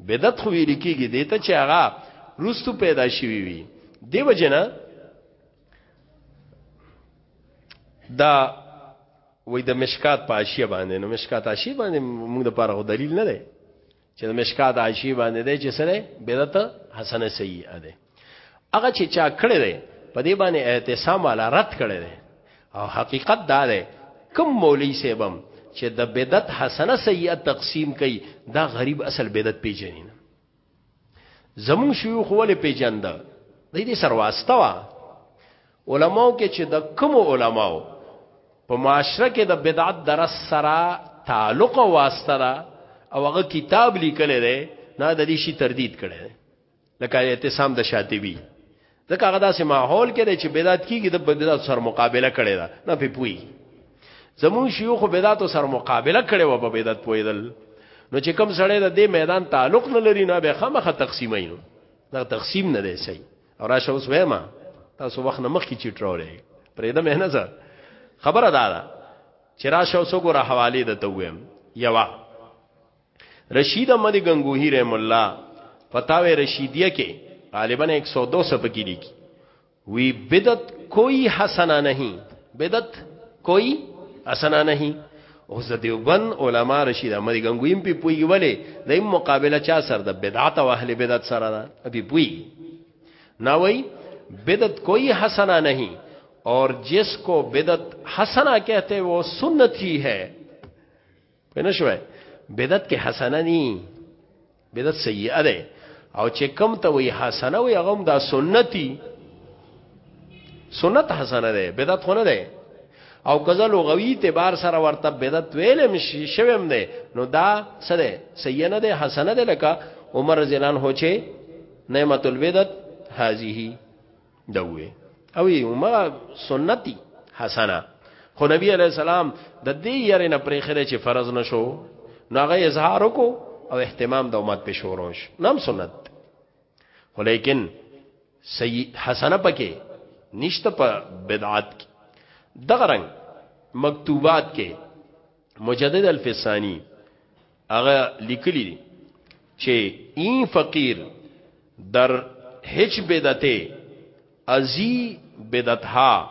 بدعت خو ویل کیږي دته چې هغه روستو پیدا شوی وي دیو جنا دا وې د مشکات په اشیاء باندې نو مشکات اشیاء باندې موږ د پاره دلیل نه دی چې د مشکات عائشی باندې دی چې سره بدعت حسنه سیئه ده هغه چې چا کړی دی په دې باندې اعتصام والا رد کړی دی او حقیقت دا ده کم مولوی سیبم چې د بدعت حسنه سیئه تقسیم کوي دا غریب اصل بدعت پیژني زمون شيوخ ولې پیژند د دې سرواسته وا علماو کې چې د کوم علماو په معاشره کې د بدعت درس سره تعلق او واسطه ده او هغه کتاب لیکل دی نه د دې شي تردید کړي لکه اعتصام د شاطبی ځکه هغه داسې ماحول کې دی چې بدعت کیږي د بدعت سره مقابله کړي دا نه په پوي زمون شيوخ بدعت سره مقابله کړي و په بدعت پویدل نو چې کوم سړی د دې میدان تعلق نه لري نه به خامخه تقسیمای نو دا تقسیم نه دی صحیح او راشه اوس وایم تاسو وخت نه مخ کی چیټ راولې پرې د مهنه زه خبره ده دا چې راشه اوس ګوره حواله ده ته ویم یوا رشید احمد گنگوہی رحم الله فتاوی رشیدیه کې غالبا 102 صفحه کې لیکي وی بدعت کوئی حسنہ نہیں بدعت کوئی حسنہ نہیں او زه دیوبند علما رشید احمد غنگویم په پوی وله د ایم مقابله چا سره د بدعت او اهل بدعت سره ده ابي پوی نه وای بدعت کوئی حسنه نه اور جس کو بدعت حسنه کہتے وہ سنت ہی ہے پنه شوه بدعت کې حسنه ني بدعت سیئه ده او چې کم ته وی حسنه وی هغه دا سنتي سنت حسنه ده بدعت خو نه ده او کزه لغوی اعتبار سره ورته بدعت ویل مشي شوم ده نو دا سره سیئه نه ده حسنه ده لکه عمر زلان هو چې نعمت البدعت هذه دوی او یوما سنتي حسنه خو نبی علی السلام د دې یاره نه پرې خره چې فرض نشو ناغه اظهار کو او اهتمام د امت په شوروش نام سنت خو لیکن سیئ حسنه پکې نشته په بدعات کې دغه رنګ مکتوبات کې مجدد الفسانی هغه لیکلی دی چې این فقیر در هیچ بدعته ازی بدعتها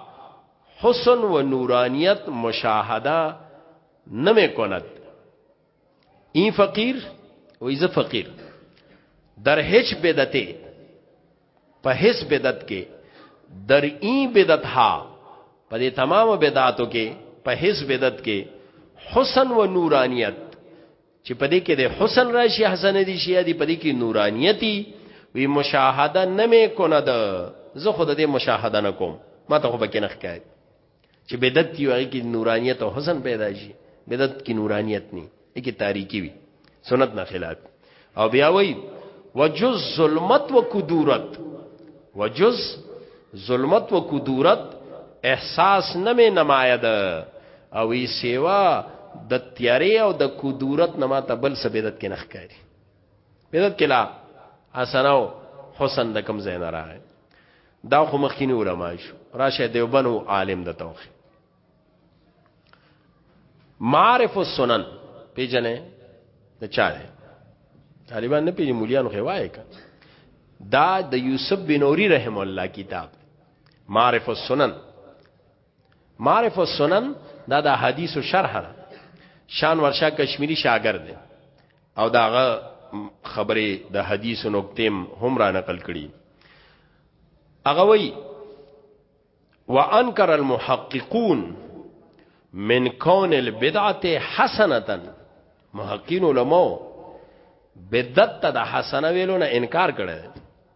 حسن و نورانیت مشاهده نمی کند این فقیر و ایز فقیر در هیچ بدعته په هیڅ بدعت کې درئی بدعت ها په دې تمام بدعاتو کې په هیڅ بدعت کې حسن و نورانیت چې په دې کې د حسن راشي حسن دي شي دي په دې کې نورانیتی وی مشاهده نه مې کونه ده زه خود دې مشاهده نه کوم ما ته خو بکې نه ښکاري چې بدعت یو هغه کې نورانیت او حسن پیدا شي بدعت کې نورانیت نه کې تاریکی وي سنت نه خلاف او بیا وای وجز ظلمت و کدورت وجز ظلمت و کدورت احساس نه مې نمایده او ای سیوا د تیارې او د کدورت نه ماته بل څه بدعت کې نه ښکاري بدعت کې لا حسنو حسن د کم زین راغی دا خو مخکینی علما شو راشه دیوبنو عالم د توخی معارف السنن پیجنې د چا دی طالبان نه پیجن مولیان خو وایي دا د یوسف بنوری رحم الله کتاب معارف السنن معارف السنن دا د حدیث شرح ده شان ورشا کشمیری شاګرد دی او داغه خبره د حدیث نقطه هم را نقل کړي هغه وی وانکر المحققون من کون البدعه حسنه محققین علماء بدعت د حسنه ویلو نه انکار کړي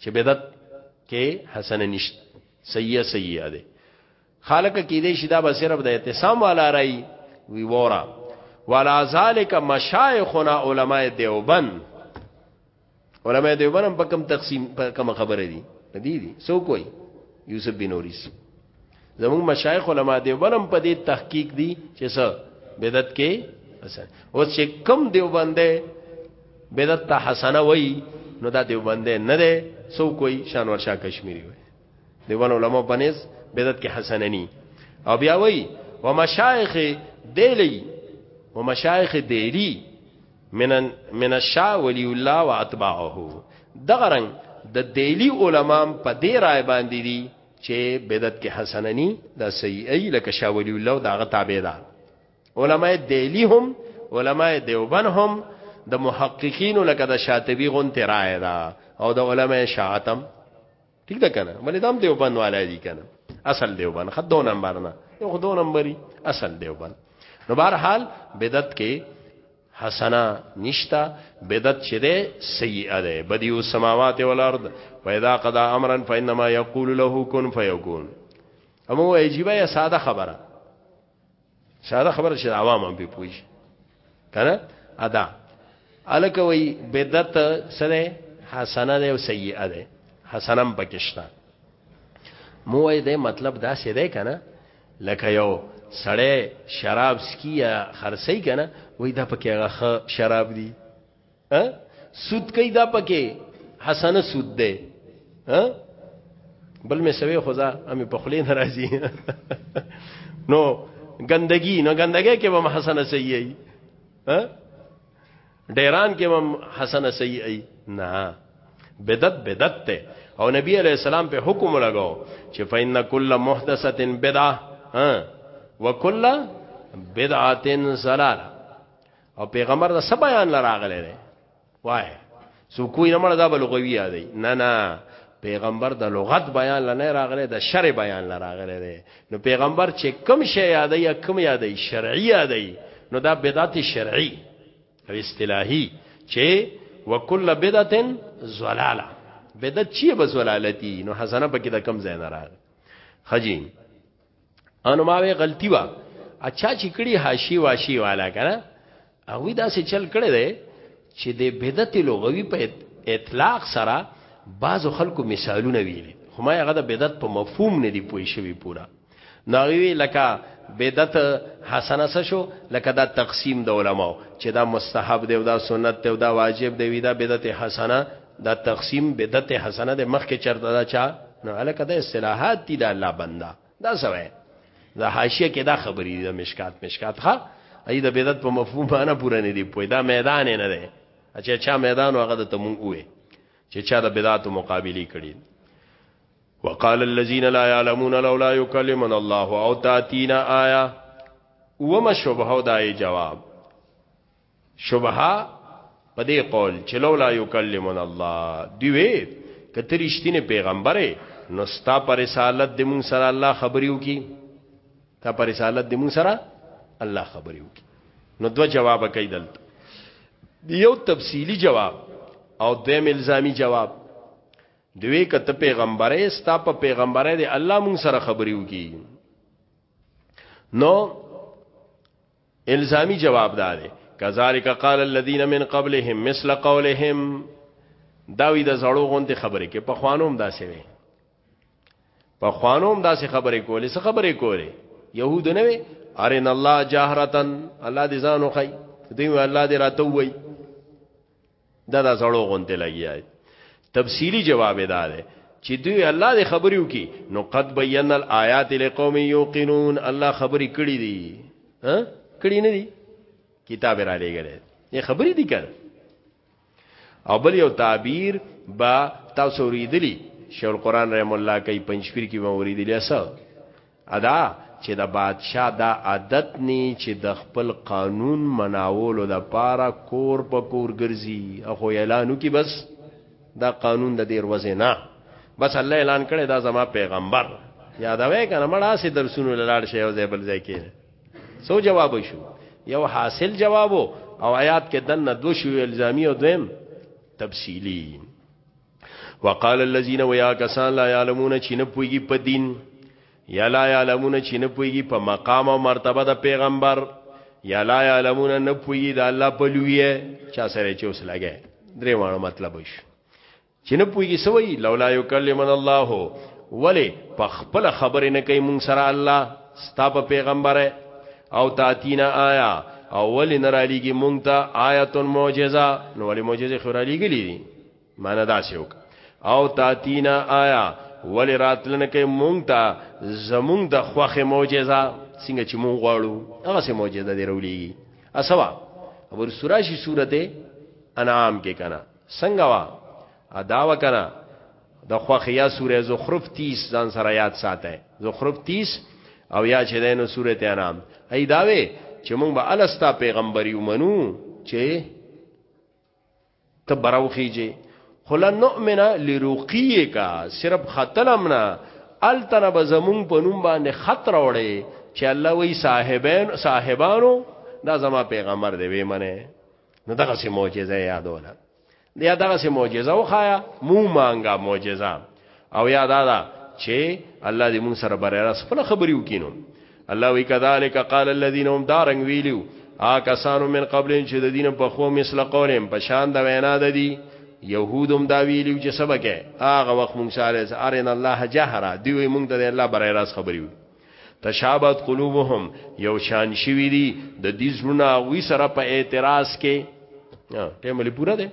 چې بدعت کې حسنه نشته سیئه سیئه ده خالق کې دې شي دا به صرف د اعتصام والا راي وی وورا ولا ذالک مشایخنا علماء دیوبند علماء دیوبند هم په کوم تقسیم په کوم خبره دي دي دي سو کوئی یوسف بن اوریس زموږ مشایخ علما دیوبندم په دې تحقیق دي چې څه بدعت کې حسن او چې کم دیوبندې بدعت ته حسنه وای نو دا دیوبندې نه ده سو کوئی شانور شاه کشمیری وای دیوبند علما بنس بدعت کې حسنه ني او بیا وای و مشایخ دیلی و مشایخ دیلی من من الشاه ولی الله واتباعه دغه رنګ د دیلی علما په دې رائے باندې دي چې بدعت کې حسنه ني دا سیئه لکه شاه ولی الله دا غ تابع ده علماء دهلی هم علماء دیوبند هم د محققین لکه د شاطبی غون ترای دا او د علماء شاعتم ٹھیک ده کنه مله دام دیوبند والا دي کنه اصل دیوبند خد دو نمبر نه یو خد دو نمبري اصل دیوبند نو بهر حال بدعت کې حسنه نشتا بدعت چې ده سیئه ده بدیو سماوات والارض پیدا قضا امرا فانما یقول له کن فیکون امو عجیبه یا ساده خبره ساده خبره چې عوام هم به پوي کنه ادا الکه وی بدعت سره حسنه ده او سیئه ده حسنم پکشتا مو دې مطلب دا سیده کنه لکه یو سړی شراب سکی یا خرڅی کنه وای دا پکې هغه شراب دی ها سود کوي دا پکې حسنه سود دی ها بل مې سوي خدا امي په خلې ناراضي نو ګندګي نو ګندګي کې به حسنه صحیح ها ډیران کې هم حسن صحیح ای نه بدعت بدعت ته او نبی علیہ السلام په حکم لګاو چې فین کل محدثه بدعه ها وکل بدعه زلال او پیغمبر دا سب بیان لراغله دی وای سو کوی نه مړه دا بلغوی یادی نه نه پیغمبر د لغت بیان لنه راغله د شرع بیان لراغله دی نو پیغمبر چې کم شی یادی یا کم یادی شرعی یادی نو دا بدعت شرعی او اصطلاحي چې وکل بدعتن زلاله بدعت چی به زلالتی نو حسنه پکې د کم ځای نه راغ خجی انو ما وی غلطی وا اچھا چې کړي حاشی واشی والا کنه هغه دا سه چل کړي دی چې د بدعت لغوي په اطلاق سره بعض خلکو مثالونه ویلي خو ما هغه د بدعت په مفهوم نه دی پوي شوی پورا ناوی لکه بدعت حسنه څه شو لکه دا تقسیم د علماو چې دا مستحب دی او دا سنت دی او دا واجب دی وی دا بدعت حسنه دا تقسیم بدعت حسنه د مخ کې چرته دا چا نو الکه د اصطلاحات دي د الله بندا دا سوې د حاشیه کې دا خبرې دي د مشکات مشکات ښا ای د بدعت په مفهوم باندې پوره نه دی پوی دا میدان نه دی چې چا میدان هغه د تمون وې چې چا د بدعت مقابله کړي وقال الذين لا يعلمون لولا يكلمنا الله او تاتينا آية وما شبهه دای جواب شبهه په دې قول چې لولا يكلمنا الله دیوې کته رښتینه پیغمبره نو ستا پر رسالت د مون سره الله خبريو کی تا پر رسالت د مون سره الله خبريو کی نو دو جواب کوي دلته یو تفصیلی جواب او دیم الزامی جواب دوی کته پیغمبره ستا په پیغمبره دی الله مونږ سره خبرې وکي نو الزامی جواب دار کذالک قال الذين من قبلهم مثل قولهم داوی د زړو غونډه خبرې کې په خوانوم داسې وي په خوانوم داسې خبرې کولې څه خبرې کولې يهود نه وي ارن الله جاهرتن الله دې ځانو خي دوی الله دې راتوي دا د زړو غونته لګیای تفصیلی جواب ادا ده چې دوی الله دې خبرې وکي نو قد بیان الایات لقوم یوقنون الله خبرې کړې دي ها کړې نه دي کتاب را لېګل یې خبرې دي کړ او بل یو تعبیر با تاسو ریدلی شیخ القران رحم الله کوي پنځپیر کې مو ریدلی اسه ادا چې د بادشاه دا عادت نی چې د خپل قانون مناولو د پاره کور په کور ګرځي اخو اعلان وکي بس دا قانون د دیر وزه نه بس الله اعلان کړي دا زما پیغمبر یادوي کنه مړه سي درسونو لاړ شي او زیبل ځای کې سو جواب شو یو حاصل جواب او آیات کې دنه دو شو الزامی او دویم تفصیلی وقال الذين ويا کسان لا يعلمون چې نه پويږي په دین یا لا يعلمون چې نه پويږي په مقام او مرتبه د پیغمبر یا لا يعلمون نه پويږي د الله په لوی چا سره چې اوس لګي درې وانه مطلب وش چې نه پويږي سوي لولا يكلمن الله ولی په خپل خبره نه کوي مون سره الله ستا په پیغمبره او تاتینا آیا او ولی نرالیږي مونږ ته آیتون معجزه نو ولی معجزه خورا لیږي معنی دا سی وک او تاتینا آیا ولی راتلنه کې مونږ ته زمونږ د خوخه معجزه څنګه چې مونږ غواړو هغه سه معجزه دی رولېږي اسوا ور سوراشي سورته انعام کې کنا څنګه وا ادا وکنا د خوخیا سوره زخرف 30 ځان سره یاد ساته زخرف 30 او یا چې دینو سوره انعام ای داوي چې مونږ به الستا پیغمبري ومنو چې ته براوخیږي خلا نؤمن لرقیه کا صرف خطلم نه التنه به زمون په نوم باندې خط راوړي چې الله وی صاحبین صاحبانو دا زما پیغمبر دی وی منه نو دغه سي معجزه یادونه دی دغه سي معجزه وخایا مو مانګه معجزه او یا دا دا چې الله دې مون سره برای راست خپل خبرې وکینو الله وی کذالک قال الذين هم دارنګ ویلو آ کسانو من قبل چې د دین په خو مثل قولهم په شان د وینا د دی يهودم دا ویلو چې سبکه هغه وخت مونږ سره ارن الله جهره دی وی مونږ د الله برای راست خبرې وکینو تشابت قلوبهم یو شان شوی دی د دې زړونه غوي سره په اعتراض کې ټیم لري پورا ده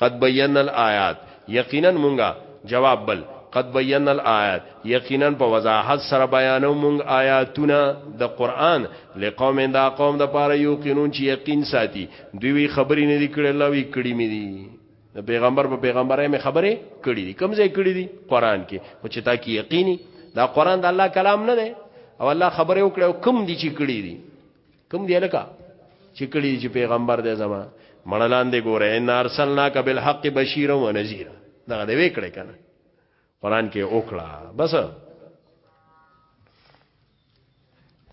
قد بیان الایات یقینا مونږه جواب بل قد بیان الایات یقینا په وضاحت سره بیانو مونږ آیاتونه د قران لقوم دا قوم د پاره یو قانون چې یقین ساتي دوی خبرې نه دي کړې الله وی کړی مې دي د پیغمبر په پیغمبرۍ مې خبره کړې دي کوم ځای کړې دي قران کې خو چې تا کې یقیني دا قران د الله کلام نه دی او الله خبره وکړه او کوم دي چې کړې دي کوم دی لکه چې کړې دي چې پیغمبر دې زما مړلان دې ګوره ان ارسلنا کبل حق بشیرا و نذیرا دا دې وکړه کنه قران کې وکړه بس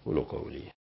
ولو قولی